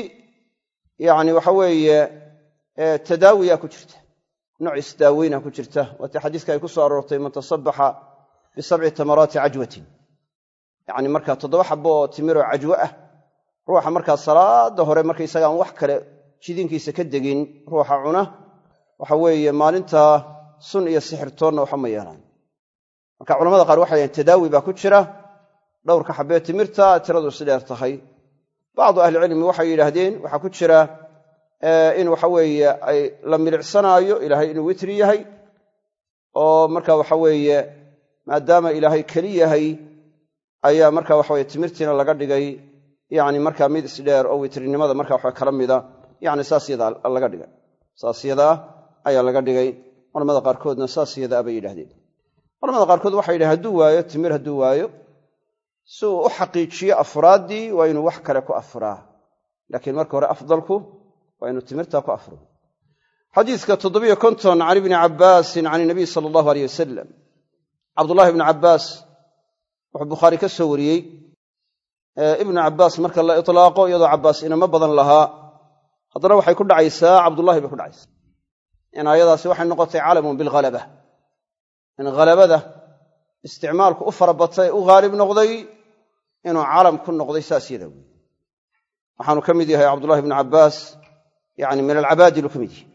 yacni waxa weeye tadaawiya ku jirta. Nooc isdaaweyna ku jirta. Waatii xadiiska ay ku soo aroortay man tasabaxa bisabci tamaraati cajwatin. Yacni markaa toddoba xabo oo timiroo cajwo ah ruuxa markaa salaada hore markaysagaan wax kale jidinkiisa ka degin ruuxa cuna waxa weeye maalintaa sun iyo sixirtoonna waxa ma yeelaan. Marka culamada qaar waxay dhahen tadaawi baa ku jira dhowrka xabee timirta tiradu isdheer tahay. Bacdu ahlicilmi waxay yidhaahdeen waxaa ku jira in waxa weeye ay la milicsanaayo ilaahay inuu witri yahay oo marka waxa weeye maadaama ilaahay keli yahay ayaa marka waxaweye timirtiina laga dhigay yacni markaa mid isdheer oo witrinimada marka waxa kala mida yacni saas yadaa laga dhigay. Saas ayaa laga dhigay. Culamada qaarkoodna saas yadaa bay yidhahdeen culamada qaarkood waxay yidhahen hadduu waayo timir hadduu waayo si uu u xaqiijiyo afraaddii waa inuu wax kale ku afuraa laakiin marka hore afdalku waa inuu timirtaa ku afuro xadiiska toddobiyo konton can ibni cabbaasin can inabiy sala allahu aleyh wasalam cabdullahi ibnu cabbaas wuxuu bukhaari ka soo wariyey ibnu cabbaas marka la itlaaqo iyadoo cabbaas inamo badan lahaa haddana waxay ku dhacaysaa cabdullahi bay ku dhacaysaa. Inaayadaasi waxay noqotay calamun bilhalaba in halabada isticmaalku u fara batay u haalib noqday inuu calam ku noqday saas yada wey waxaanu ka mid yahay cabdullahi ibnu cabbaas yani min alcabaadilu ka mid yahay.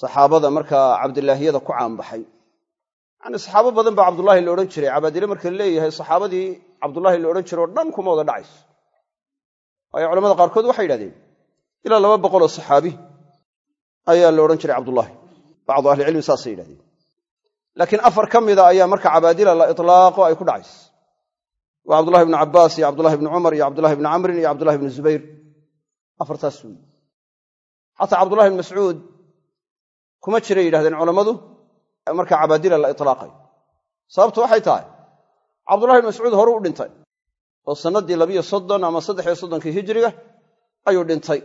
Saxaabada markaa cabdilaahiyada ku caanbaxay yani saxaabo badan baa cabdullaahi la odhan jiray. Cabaadile marka leeyahay saxaabadii cabdullaahi la odhan jiro o dhan kuma wada dhacayso. Waayo culamada qaarkood waxay yidhahdeen ilaa laba boqoloo saxaabi ayaa la odhan jiray cabdullaahi bacdu ahlicilmi saasay yidhahdeen. Laakiin afar ka mida ayaa marka cabaadila la itlaaqo ay ku dhacayso. Waa cabdullahi ibnu cabbaas iyo cabdullahi ibnu cumar iyo cabdullahi ibnu camrin iyo cabdullahi ibnu zubayr. Afartaas wey xataa cabdullahi ibnu mascuud kuma jiray yidhahdeen culammadu marka cabaadila la itlaaqay. Sababtu waxay tahay cabdullahi ibnu mascuud horu u dhintay oo sannaddii labiyo soddon ama saddex iyo soddonkii hijiriga ayuu dhintay.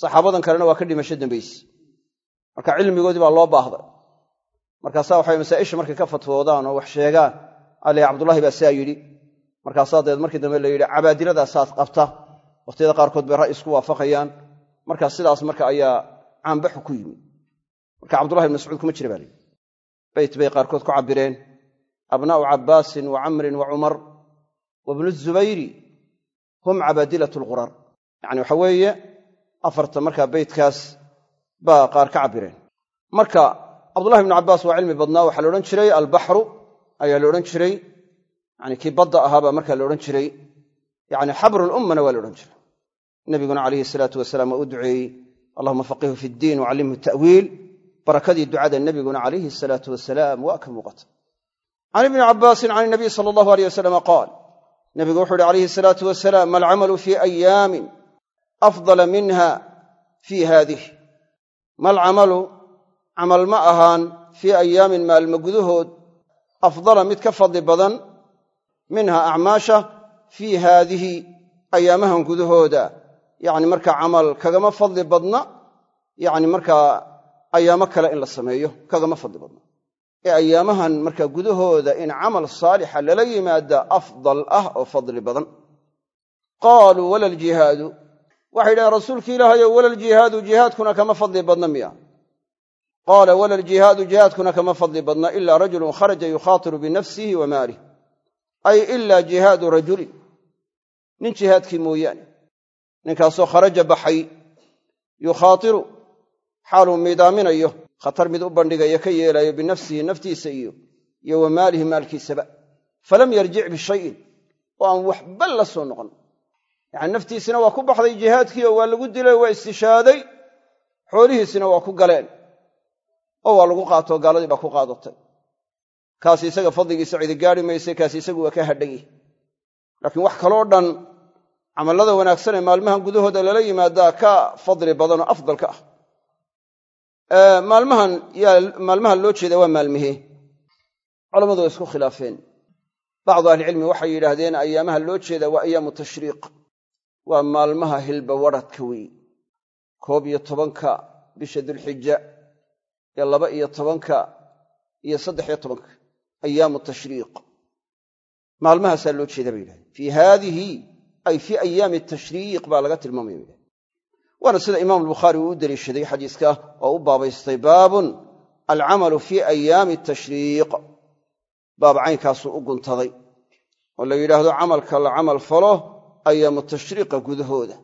Saxaabadan kalena waa ka dhimasho dambayse marka cilmigoodii baa loo baahday. Markaasaa waxay masaa'isha markay ka fatwoodaan oo wax sheegaan ale cabdullahi baa saa yidhi. Markaasaa dabeed markii dambe la yidhi cabaadiladasaad qabta. Wakhtiyada qaarkood bay ra'y isku waafaqayaan. Marka sidaas marka ayaa caanbaxu ku yimi marka cabdullahi ibn mascuud kuma jira baa layidhi beyt bay qaarkood ku cabbireen. Abnaa'u cabbaasin wa camrin wa cumar wa bnu zubayri hum cabaadilatu lqurar yacni waxa weeye afarta markaa beytkaas baa qaar ka cabbireen. Marka cabdullahi ibnu cabbaas waa cilmi badnaa waxaa la odhan jiray albaxru ayaa la odhan jiray. Yani kii badda ahaa baa markaa la odhan jiray. Yani xabrulummana waa la odhan jiray. Nabiguna calayhi salaatu wasalaam waa u duceeyey allahuma faqihu fi ddiin wacallimhu ta'wiil barakadii ducada nebiguna calayhi salaatu wasalaam waa ka muuqata. Can ibni cabbaasin can inabiy sala allahu aleyh wasalama qaal nabigu wuxu uhi calayhi salaatu wasalaam ma alcamalu fii ayaamin afdala minha fii haadih. Ma alcamalu camal ma ahaan fii ayaamin maalmo gudahood afdala mid ka fadli badan minha acmaasha fii haadihi ayaamahan gudahooda. Yacni markaa camal kagama fadli badna yacni markaa ayaamo kale in la sameeyo kagama fadli badna ee ayaamahan markaa gudahooda in camal saalixa lala yimaada afdal ah oo fadli badan. Qaaluu wala ljihaadu waxay yidhahdeen rasuulki ilaahayow wala ljihaadu jihaadkuna kama fadli badna miya. Qaala wala ljihaadu jihaadkuna kama fadli badna ila rajulun kharaja yukhaatiru binafsihi wa maalih ay ila jihaadu rajulin. Nin jihaadkii mooyaane ninkaasoo kharaja baxay yukhaatiru xaaluu miidaaminayo khatar mid u bandhigayo ka yeelayo binafsihi naftiisa iyo wa maalihi maalkiisaba. Falam yarjic bishayin oo aan waxba la soo noqon. Yacani naftiisina waa ku baxday jihaadkii oo waa lagu dilay waa istishaaday xoolihiisina waa ku galeen oo waa lagu qaatoo gaaladii baa ku qaadatay. Kaas isaga fadligiisa cidi gaari mayse kaas isagu waa ka hadhan yihi laakiin wax kaloo dhan camallada wanaagsan ee maalmahan gudahooda lala yimaadaa ka fadli badan oo afdalka ah maalmahan yaa maalmahan loo jeeda waa maalmihee culammadu way isku khilaafeen. Bacdu ahlicilmi waxay yidhaahdeen ayaamaha loo jeeda waa ayaamu tashriiq. Waa maalmaha hilba wadradka weeye koob iyo tobanka bisha dulxija iyo laba iyo tobanka iyo saddex iyo tobanka. Ayaamu tashriiq. Maalmahaasaa loo jeeda bay yidhahdeen. Fii haadihi ay fii ayaami tashriiq baa laga tilmaamaya bay yidhahdeen waana sida imaam albukhaari uu u deliishaday xadiiska oo u baabaystay baabun alcamalu fii ayaami tashriiq. Baab caynkaasuu u guntaday oo la yidhaahdo camalka la camal falo ayaamu tashriiqa gudahooda.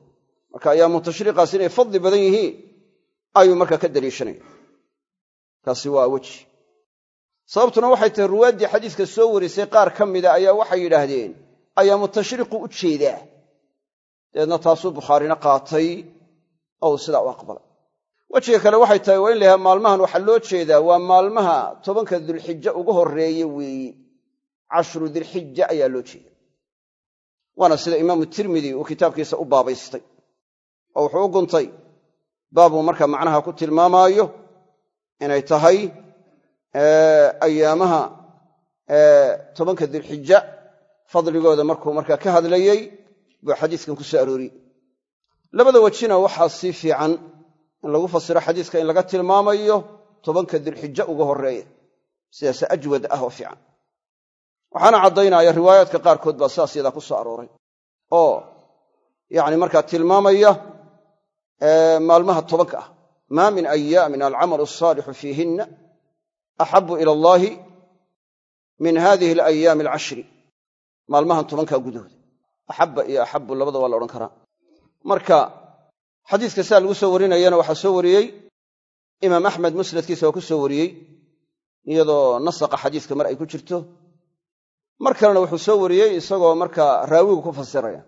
Marka ayaamu tashriiqaas inay fadli badan yihiin ayuu markaa ka deliishanaya kaasi waa weji. Sababtuna waxay tahay ruwaaddii xadiiska soo warisay qaar ka mida ayaa waxay yidhaahdeen ayaamu tashriiqu u jeedaa. Dabeedna taasuu bukhaarina qaatay oo uu sidaa u aqbalay. Wejiga kale waxay tahay waa in la maalmahan waxaa loo jeedaa waa maalmaha tobanka dulxija ugu horreeye weeye cashru dilxija ayaa loo jeeda waana sida imaamu tirmidi uu kitaabkiisa u baabaystay. Oo wuxuu u guntay baabuu marka macnaha ku tilmaamaayo inay tahay ayaamaha tobanka dilxija fadligooda markuu markaa ka hadlayey buu xadiiskan ku soo arooriyey labada wejina waxaa sii fiican in lagu fasiro xadiiska in laga tilmaamayo tobanka dilxija uga horreeya. Sidaas ajwad ah oo fiican. Waxaana caddaynaya riwaayaadka qaarkood baa sidaas yadaa ku soo arooray. Oo yacni markaa tilmaamaya maalmaha tobanka ah. Maa min ayaamin alcamalu asaalixu fiihinna axabu ila allaahi min hadihi alayaami alcashri. Maalmahan tobankaa gudahooda axabba iyo axabu labada waa la odhan karaa marka xadiiska sidaa lagu soo warinayana waxaa soo wariyey imaam axmed musnadkiisa waa ku soo wariyey iyadoo nasaqa xadiiska mar ay ku jirto. Mar kalena wuxuu soo wariyey isagoo markaa raawigu ku fasiraya.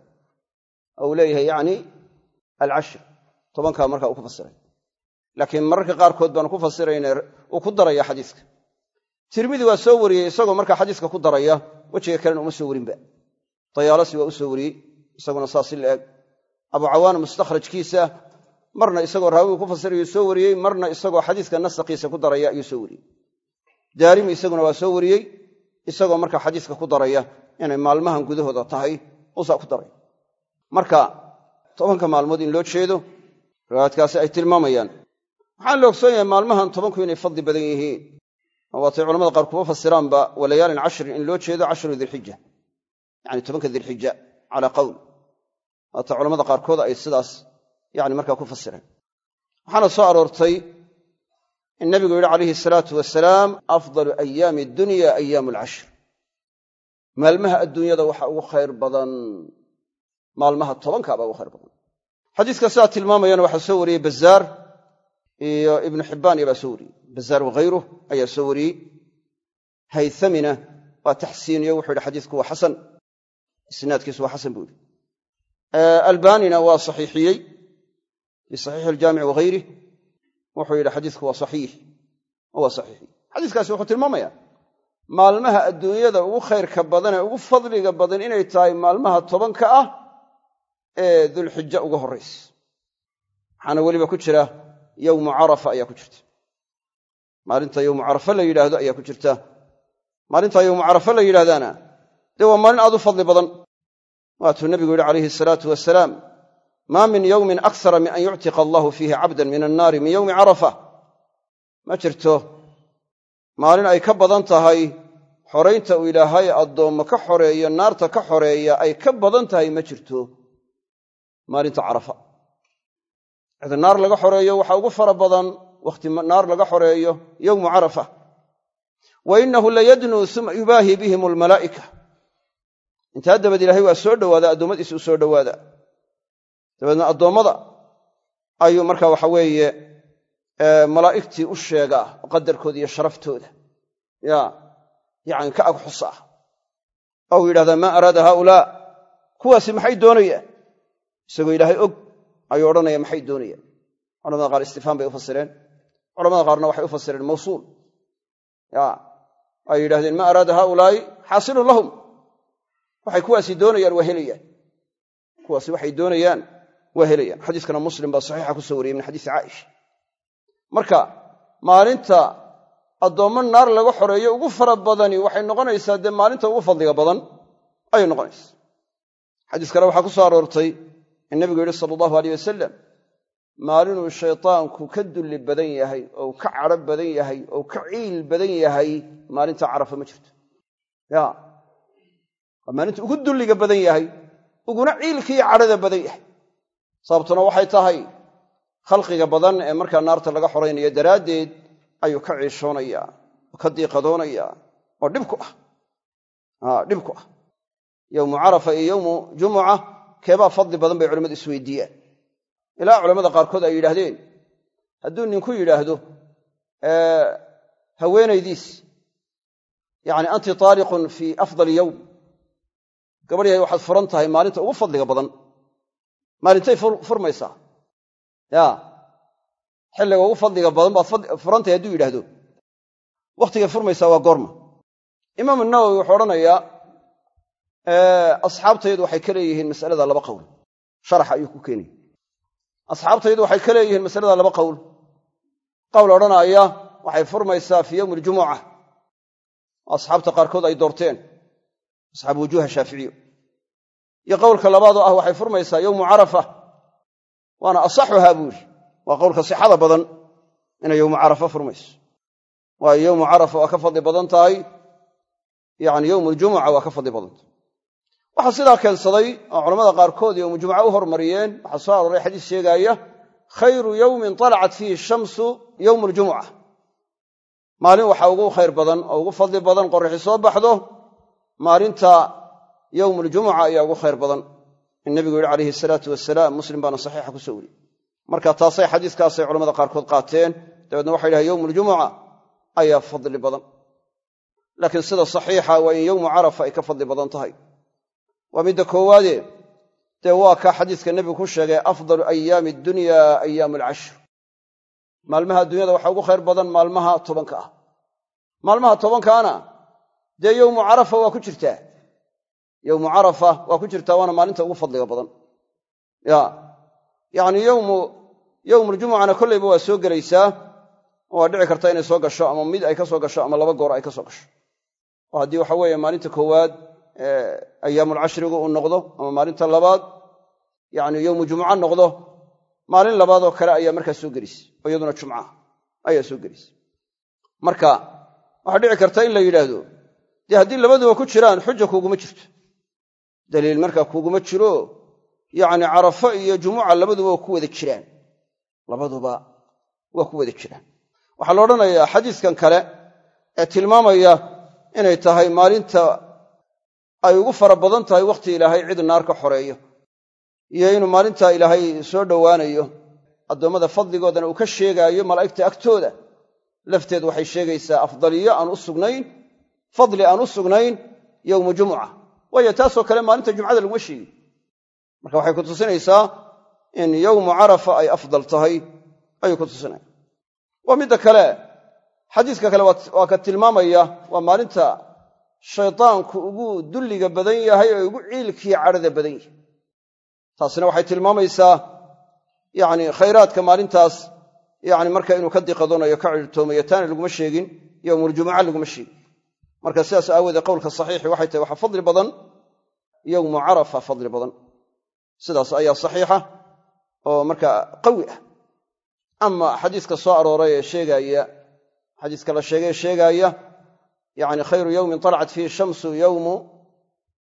Uu leeyahay yacni alcashr tobankaa markaa uu ku fasiray. Laakiin mararka qaarkood baanu ku fasirayna uu ku daraya xadiiska. Tirmidi waa soo wariyey isagoo markaa xadiiska ku daraya wejiga kalena uma soo warinba. Dayaalasi waa u soo wariyey isaguna saasi la eg abu cawaana mustakhrajkiisa marna isagoo raawigu ku fasirayuu soo wariyey marna isagoo xadiiska nasakiisa ku daraya ayuu soo wariyey. Daarimi isaguna waa soo wariyey isagoo markaa xadiiska ku daraya inay maalmahan gudahooda tahay usaa ku daray. Marka tobanka maalmood in loo jeedo riwaayaadkaasi ay tilmaamayaan. Waxaan la ogsoon yahay maalmahan tobanku inay fadli badan yihiin. Waatay culamada qaar kuma fasiraanba walayaalin cashrin in loo jeedo cashru dilxija yacni tobanka dilxija calaa qowl waata culamada qaarkood ay sidaas yani markaa ku fasireen. Waxaana soo aroortay in nabigu yidhi calayhi salaatu wasalaam afdalu ayaami dunya ayaamu alcashr maalmaha adduunyada waxa ugu khayr badan maalmaha tobankaabaa ugu khayr badan. Xadiiska sidaa tilmaamayana waxaa soo wariyey bazaar iyo ibnu xibbaan iyo baa soo wariyey. Bazaar wakhayruh ayaa soo wariyey. Haythamina waa taxsiiniyo wuxuu yidhi xadiisku waa xasan. Isnaadkiisu waa xasan buu yidhi albanina waa saxiixiyey fi saxiixi aljaamic wahayrih wuxuu yidhi xadiisku waa saxiix. Waa saxiixiyey xadiiskaasi wuxuu tilmaamaya maalmaha adduunyada ugu khayrka badan ee ugu fadliga badan inay tahay maalmaha tobanka ah ee dulxija uga horraysa waxaana weliba ku jira yowmu carafa ayaa ku jirta. Maalinta yowmu carafa la yidhaahdo ayaa ku jirta. Maalintaa yowmu carafa la yidhahdaana dee waa maalin aad u fadli badan waatuu nebigu yidhi calayhi asalaatu wasalaam maa min yowmin aksara min an yuctiqa allahu fiihi cabdan min annaari min yowmi carafa ma jirto maalin ay ka badan tahay xoraynta uu ilaahay addoommo ka xoreeyo naarta ka xoreeya ay ka badan tahay ma jirto maalinta carafa. Cid naar laga xoreeyo waxaa ugu fara badan wakhti naar laga xoreeyo yowmu carafa. Wa innahu layadnuu uma yubaahi bihim almalaa'ika intaa dabad ilaahay waa soo dhowaadaa addoommadiisa u soo dhowaadaa dabeedna addoommada ayuu marka waxa weeye malaa'igtii u sheegaa qadarkooda iyo sharaftooda. Ya yacni ka ag xus ah ou yidhahdaa maa araada haaulaa? Kuwaasi maxay doonayaan isagoo ilaahay og ayuu odhanaya maxay doonayaan culamada qaar istifhaam bay u fasireen. Culamada qaarna waxay u fasireen mawsuul. Ya ay yidhahdeen maa araada haaulaa'i? Xaasilun lahum waxay kuwaasi doonayaan waa helayaan kuwaasi waxay doonayaan waa helayaan xadiiskana muslim baa saxiixa ku soo wariyey min xadiisi caaisha. Marka maalinta addoommo naar laga xoreeyo ugu fara badani waxay noqonaysaa dee maalinta ugu fadliga badan ayay noqonaysaa. Xadiis kale waxaa ku soo aroortay in nebigu yidhi sala allahu aleyh wasalam maalinuu shaytaanku ka dulli badan yahay ou ka cadho badan yahay ou ka ciil badan yahay maalinta carafa ma jirto waa maalinta ugu dulliga badan yahay uguna ciilkiiyo cadhada badan yahay. Sababtuna waxay tahay khalqiga badan ee markaa naarta laga xoraynayo daraaddeed ayuu ka ciishoonayaa oo ka diiqadoonayaa oo dhib ku ah. Dhib ku ah. Yowmu carafa iyo yowmu jumuca keebaa fadli badan bay culamadu isweydiiyaan ilaa culamada qaarkood ay yidhaahdeen hadduu ninku yidhaahdo haweenaydiis yacni anti taaliqun fii afdali yowm gabadh yahay waxaad furan tahay maalinta ugu fadliga badan. Maalintay furmaysaa ya. Xilliga ugu fadliga badan baad furantahay hadduu yidhaahdo. Wakhtigay furmaysaa waa goorma. Imaamu nawowi wuxuu odhanayaa asxaabtaydu waxay ka leeyihiin masalada laba qowl sharaxa ayuu ku keenaya asxaabtaydu waxay ka leeyihiin masalada laba qowl qowl odhanaya waxay furmaysaa fii yowmi aljumuca asxaabta qaarkood ay doorteen. Asxaabu wujuuha shaaficiyo iyo qowlka labaadoo ah waxay furmaysaa yowmu carafa. Waana asaxuhaa buu yidhi. Waa qowlka sixada badan inay yowmu carafa furmayso. Waayo yowmu carafa waa ka fadli badan tahay. Yacni yowmu ljumuca waa ka fadli badan tahay. Waxaa sidaa keensaday oo culamada qaarkood yowmu jumuca u hormariyeen. Waxaa soo arooray xadiis sheegaaya khayru yowmin talacat fiihi shamsu yowmu ljumuca maalin waxaa ugu khayr badan oo ugu fadli badan qorraxi soo baxdo maalinta yowmuljumuca ayaa ugu khayr badan. In nebigu yidhi calayhi salaatu wasalaam muslim baana saxiixa ku soo wariyey marka taasay xadiiskaasay culamada qaarkood qaateen dabeedna waxay yidhahen yowmuljumuca ayaa fadli badan. Laakiin sida saxiixa waa in yowmu carafa ay ka fadli badan tahay. Waa midda koowaade dee waa kaa xadiiska nebigu ku sheegay afdalu ayaami dunya ayaamu alcashr maalmaha adduunyada waxaa ugu khayr badan maalmaha tobanka ah. Maalmaha tobankaana dee yowmu carafa waa ku jirtaa yowmu carafa waa ku jirtaa waana maalinta ugu fadliga badan. Ya yacni yowmu yowmuljumucana kollayba waa soo gelaysaa oo waa dhici karta inay soo gasho ama mid ay ka soo gasho ama laba goor ay ka soo gasho. Oo haddii waxa weeye maalinta koowaad ayaamulcashrigu uu noqdo ama maalinta labaad yacni yowmu jumuca noqdo maalin labaadoo kale ayaa markaa soo gelaysa iyaduna jumca ayaa soo gelaysa marka waxaa dhici karta in la yidhaahdo dee haddii labaduba ku jiraan xuja kuuguma jirto daliil markaa kuuguma jiro. Yacni carafo iyo jumuca labaduba waa ku wada jiraan. Labaduba waa ku wada jiraan. Waxaa la odhanayaa xadiiskan kale ee tilmaamaya inay tahay maalinta ay ugu fara badan tahay wakhti ilaahay cid naar ka xoreeyo. Iyo inuu maalintaa ilaahay soo dhowaanayo. Addoommada fadligoodana uu ka sheegaayo malaa'igta agtooda. Lafteed waxay sheegaysaa afdaliyo aan u sugnayn fadli aan u sugnayn yowmu jumuca waayo taasoo kale maalinta jumcada laguma sheegin marka waxay ku tusinaysaa in yowmu carafa ay afdal tahay ayuu ku tusinaya waa midda kale xadiiska kale waa ka tilmaamaya waa maalinta shaydaanku ugu dulliga badan yahay oo ugu ciilkiya cadhada badan yahay. Taasina waxay tilmaamaysaa yacni khayraadka maalintaas yacni marka inuu ka diqadoonayo ka cidhitoomayo taana laguma sheegin yowmuljumuca laguma sheegin marka sidaas aawoodee qowlka saxiixi waxay tahay waxaa fadli badan yowmu carafa fadli badan. Sidaas ayaa saxiixa oo marka qawi ah. Ama xadiiska soo arooray ee sheegaaya xadiiska la sheegay sheegaaya yacni khayru yowmin talacat fiihi shamsu yowmu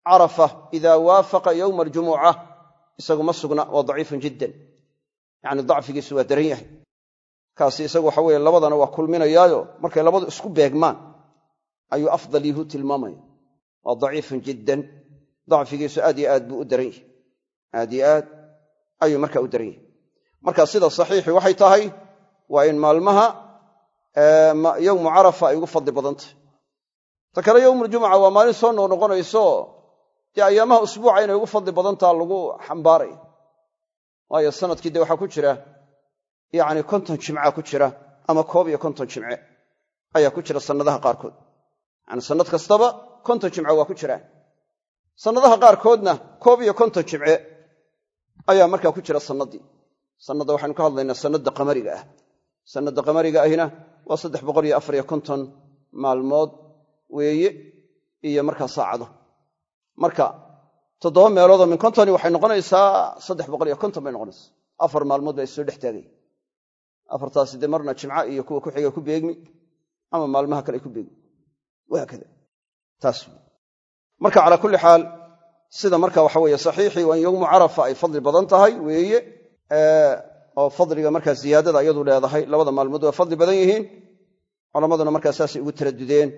carafa ida waafaqa yowma aljumuca isagu ma sugna waa daciifun jiddan. Yacni dacfigiisu waa daran yahay. Kaasi isagu waxa weeye labadana waa kulminayaayo markay labadu isku beegmaan ayuu afdal tilmaamaya. Waa daciifun jiddan. Dacfigiisu aad yo aad buu u daran yahay. Aad yo aad ayuu marka u daran yahay. Marka sida saxiixi waxay tahay waa in maalmaha yowmu carafa ay ugu fadli badan tahay. Ta kale yowmuljumuca waa maalin soo noqnoqonayso dee ayaamaha usbuuca inay ugu fadli badantaha lagu xambaaraya. Waayo sannadkii dee waxaa ku jira yacni konton jimca ku jira ama koob iyo konton jimce ayaa ku jira sannadaha qaarkood yani sannad kastaba konton jimce waa ku jiraan. Sannadaha qaarkoodna koob iyo konton jimce ayaa markaa ku jira sannaddii. Sannadda waxaynu ka hadlaynaa sannadda qamariga ah. Sannadda qamariga ahina waa saddex boqol iyo afar iyo konton maalmood weeye iyo markaa saacado. Marka toddoba meeloodoo min kontoni waxay noqonaysaa saddex boqol iyo konton bay noqonaysaa. Afar maalmood baa issoo dhex taagay. Afartaasi dee marna jimca iyo kuwa ku xiga ku beegmi ama maalmaha kale ku beegmi wahaakada taas marka calaa kulli xaal sida marka waxa weeye saxiixii waa in yowmu carafa ay fadli badan tahay weeye oo fadliga markaa ziyaadada iyadu leedahay labada maalmood waa fadli badan yihiin culammaduna markaa saasay ugu taradudeen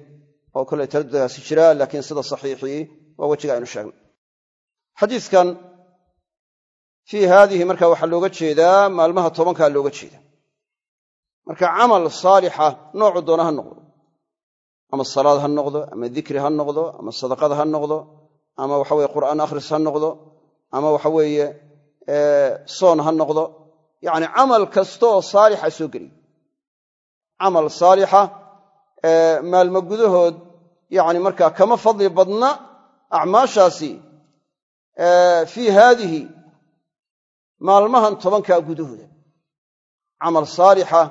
oo kolley taradudkaasi jiraa laakiin sida saxiixii waa wejiga aynu sheegnay. Xadiiskan fii haadihi marka waxaa looga jeedaa maalmaha tobankaa looga jeeda marka camal saalixa noocu doona ha noqdo ama salaad ha noqdo ama dikri ha noqdo ama sadaqad ha noqdo ama waxaweye qur'aan akhris ha noqdo ama waxaweeye soon ha noqdo. Yacni camal kastaoo saalixa soo geliy camal saalixa maalmo gudahood yacni markaa kama fadli badna acmaashaasi fii haadihi maalmahan tobankaa gudahooda camal saalixa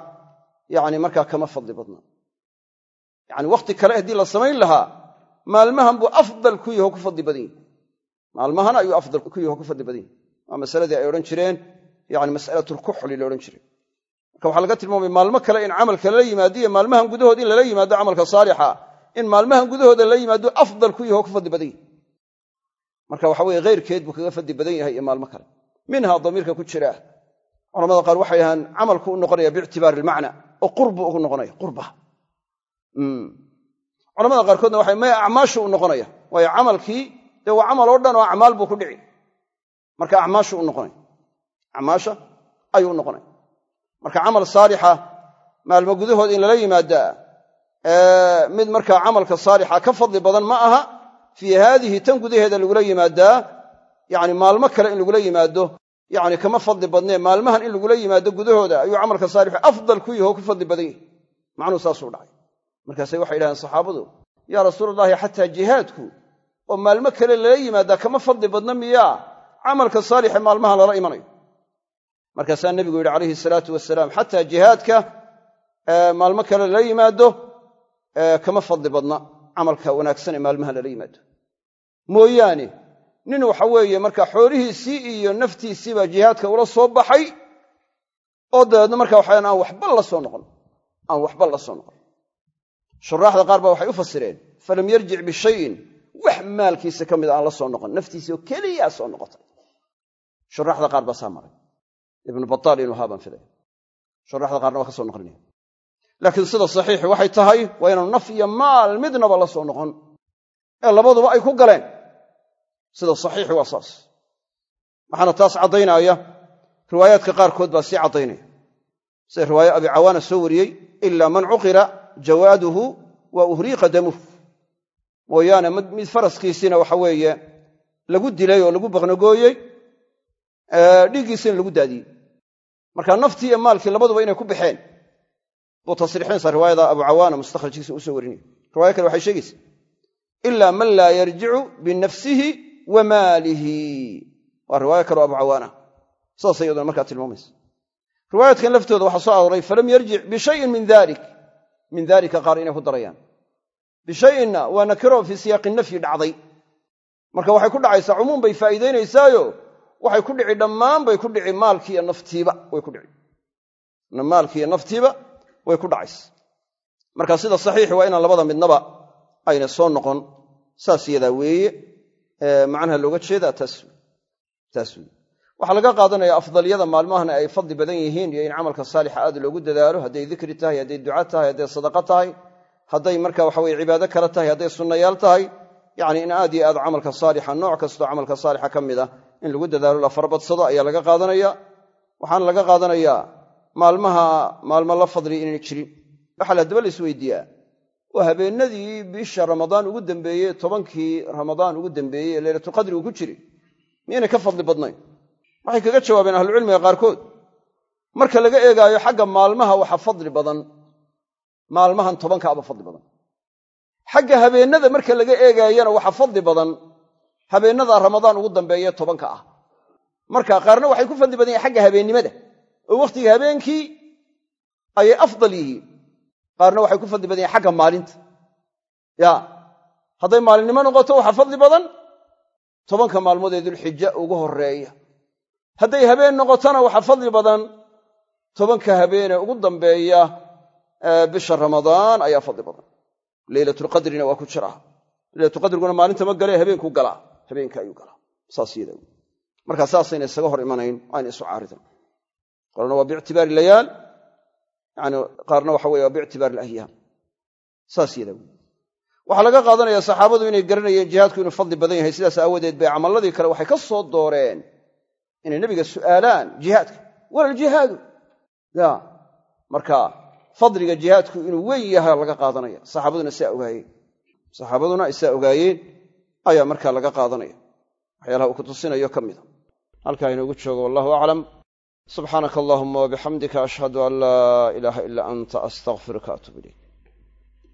yacni markaa kama fadli badna yacni wakhti kale haddii la samayn lahaa maalmahan buu afdal ku yaho ku fadli badan yahi ayuu afdal ku yaho ku fadli badan waa masaladii ay odhan jireen yani mas'alatulkuxli la odhan jiray. Marka waxaa laga tilmaamaya maalmo kale in camalka lala yimaado iyo maalmahan gudahood in lala yimaado camalka saalixa in maalmahan gudahooda lala yimaado afdal ku yaho ku fadli badan yahi marka waxa weye heyrkeed buu kaga fadli badan yahay iyo maalmo kale. Minha damiirka ku jira. Culamada qaar waxay ahaan camalku u noqonaya biictibaari ilmacna oo qurbu ugu noqonaya qurba culamada qaarkoodna waxay maya acmaashu u noqonaya. Waayo camalkii dee waa camal oo dhan oo acmaal buu ku dhici. Marka acmaashu u noqonaya acmaasha ayuu u noqonaya marka camal saalixa maalmo gudahood in lala yimaadaa mid markaa camalka saalixa ka fadli badan ma aha fii haadihi tan gudaheeda lagula yimaadaa yani maalmo kale in lagula yimaado yani kama fadli badnee maalmahan in lagula yimaado gudahooda ayuu camalka saalixu afdal ku yaho ku fadli badan yahi macnuu saasuu dhacay markaase waxay yidhahdeen saxaabadu yaa rasuulallaahi xataa jihaadku oo maalmo kale lala yimaadaa kama fadli badna miyaa camalka saalixe maalmahan lala imanayo. Markaasaa nebigu yidhi calayhi salaatu wasalaam xataa jihaadka maalmo kale lala yimaado kama fadli badna. Camalka wanaagsan ee maalmaha lala yimaado. Mooyaane nin waxa weeye marka xoolihiisii iyo naftiisiibaa jihaadka ula soo baxay oo dabeedna marka waxaan aan waxba la soo noqon aan waxba la soo noqon shuraaxda qaar baa waxay u fasireen falam yarjic bishayin. Wax maalkiisa ka mid aan la soo noqon naftiisii oo keliyaa soo noqotay. Shuraxda qaar baa saa maray. Ibnu bataal inuu haabaan filaya shuraxda qaarna waa ka soo noqlinaya laakiin sida saxiixi waxay tahay waa inaanu naf iyo maal midnaba la soo noqon. Ee labaduba ay ku galeen. Sida saxiixi waa saas. Waxaana taas caddaynaya riwaayaadka qaarkood baa sii caddaynaya. Sida riwaaye jawaaduhu wa uhriiqa damuh mooyaane mid faraskiisiina waxa weeye lagu dilay oo lagu baqnagooyey dhiiggiisiina lagu daadiyey. Marka naftii iyo maalkii labaduba inay ku baxeen buu tasriixinaysaa riwaayada abu cawaana mustakhrajkiisa uu soo warinaya riwaya kale waxay sheegaysa ilaa man laa yarjicu binafsihi wa maalihi. Waa riwaayo kaleo abu cawaana saasay iyaduna markaa tilmaamaysa. Riwaayaadkan laftooda waxaa soo arooray falam yarjic bishayin min dalik min dalika qaar inay ku darayaan. Bishayinna waa nakiro fii siyaaqi nafyi dhacday. Marka waxay ku dhacaysaa cumuum bay faa'iidaynaysaayo waxay ku dhici dhammaan bay ku dhici maalkiiyo naftiiba way ku dhici. Maalkiiyo naftiiba way ku dhacaysa. Marka sida saxiixi waa inaan labada midnaba ayna soo noqon. Saas yadaa weeye. Macnaha looga jeedaa taas taas waxaa laga qaadanaya afdaliyada maalmahana ay fadli badan yihiin iyo in camalka saalixa aad loogu dadaalo hadday dikri tahay hadday duca tahay hadday sadaqo tahay hadday marka waxa weye cibaado kale tahay hadday sunnayaal tahay yacni in aad iyo aad camalka saalixa nooc kastoo camalka saalixa ka mid ah in lagu dadaalo la farabadsado ayaa laga qaadanaya. Waxaana laga qaadanayaa maalmaha maalmo la fadli inayna jirin. Waxaa haddaba la isweydiiyaa. Waa habeenadii bisha ramadaan ugu dambeeyey tobankii ramadaan ugu dambeeyey ee leylatulqadri uu ku jiray. Miyaynay ka fadli badnayn waxay kaga jawaabeen ahlucilmiga qaarkood. Marka laga eegaayo xagga maalmaha waxa fadli badan. Maalmahan tobankaaba fadli badan. Xagga habeennada marka laga eegaayana waxa fadli badan. Habeennada ramadaan ugu dambeeye tobanka ah. Marka qaarna waxay ku fadli badan xagga habeennimada oo wakhtiga habeenkii ayay afdal yihiin. Qaarna waxay ku fadli badan xagga maalinta. Ya hadday maalinimo noqoto waxa fadli badan. Tobanka maalmood ee dulxija ugu horreeya hadday habeen noqotona waxa fadli badan. Tobanka habeenee ugu dambeeya bisha ramadaan ayaa fadli badan. Leylatulqadrina waa ku jiraa leylatulqadriguna maalinta ma gale habeenku galaa habeenka ayuu galaa saas yada saasayna isaga hor imanayn ayna isu caaridan qolana waa biictibaari layaal. Yani qaarna waxa weye waa biictibaari alahyaam saas waxaa laga qaadanaya saxaabadu inay garanayeen jihaadku inuu fadli badan yahay. Sidaas aawadeed bay camalladii kale waxay ka soo dooreen inay nebiga su'aalaan jihaadka. Walaljihaadu ya. Marka fadliga jihaadku inuu weyn yahay laga qaadanaya. Saxaabaduna saa ogaayeen. Saxaabaduna ay saa ogaayeen. Ayaa markaa laga qaadanaya. Waxyaalaha uu ku tusinayo ka mida halkaa inoogu joogo wallahu aclam. Subxaanaka allahuma wabixamdika ashhadu an laa ilaaha ilaa anta astaqfiruka atub ilayk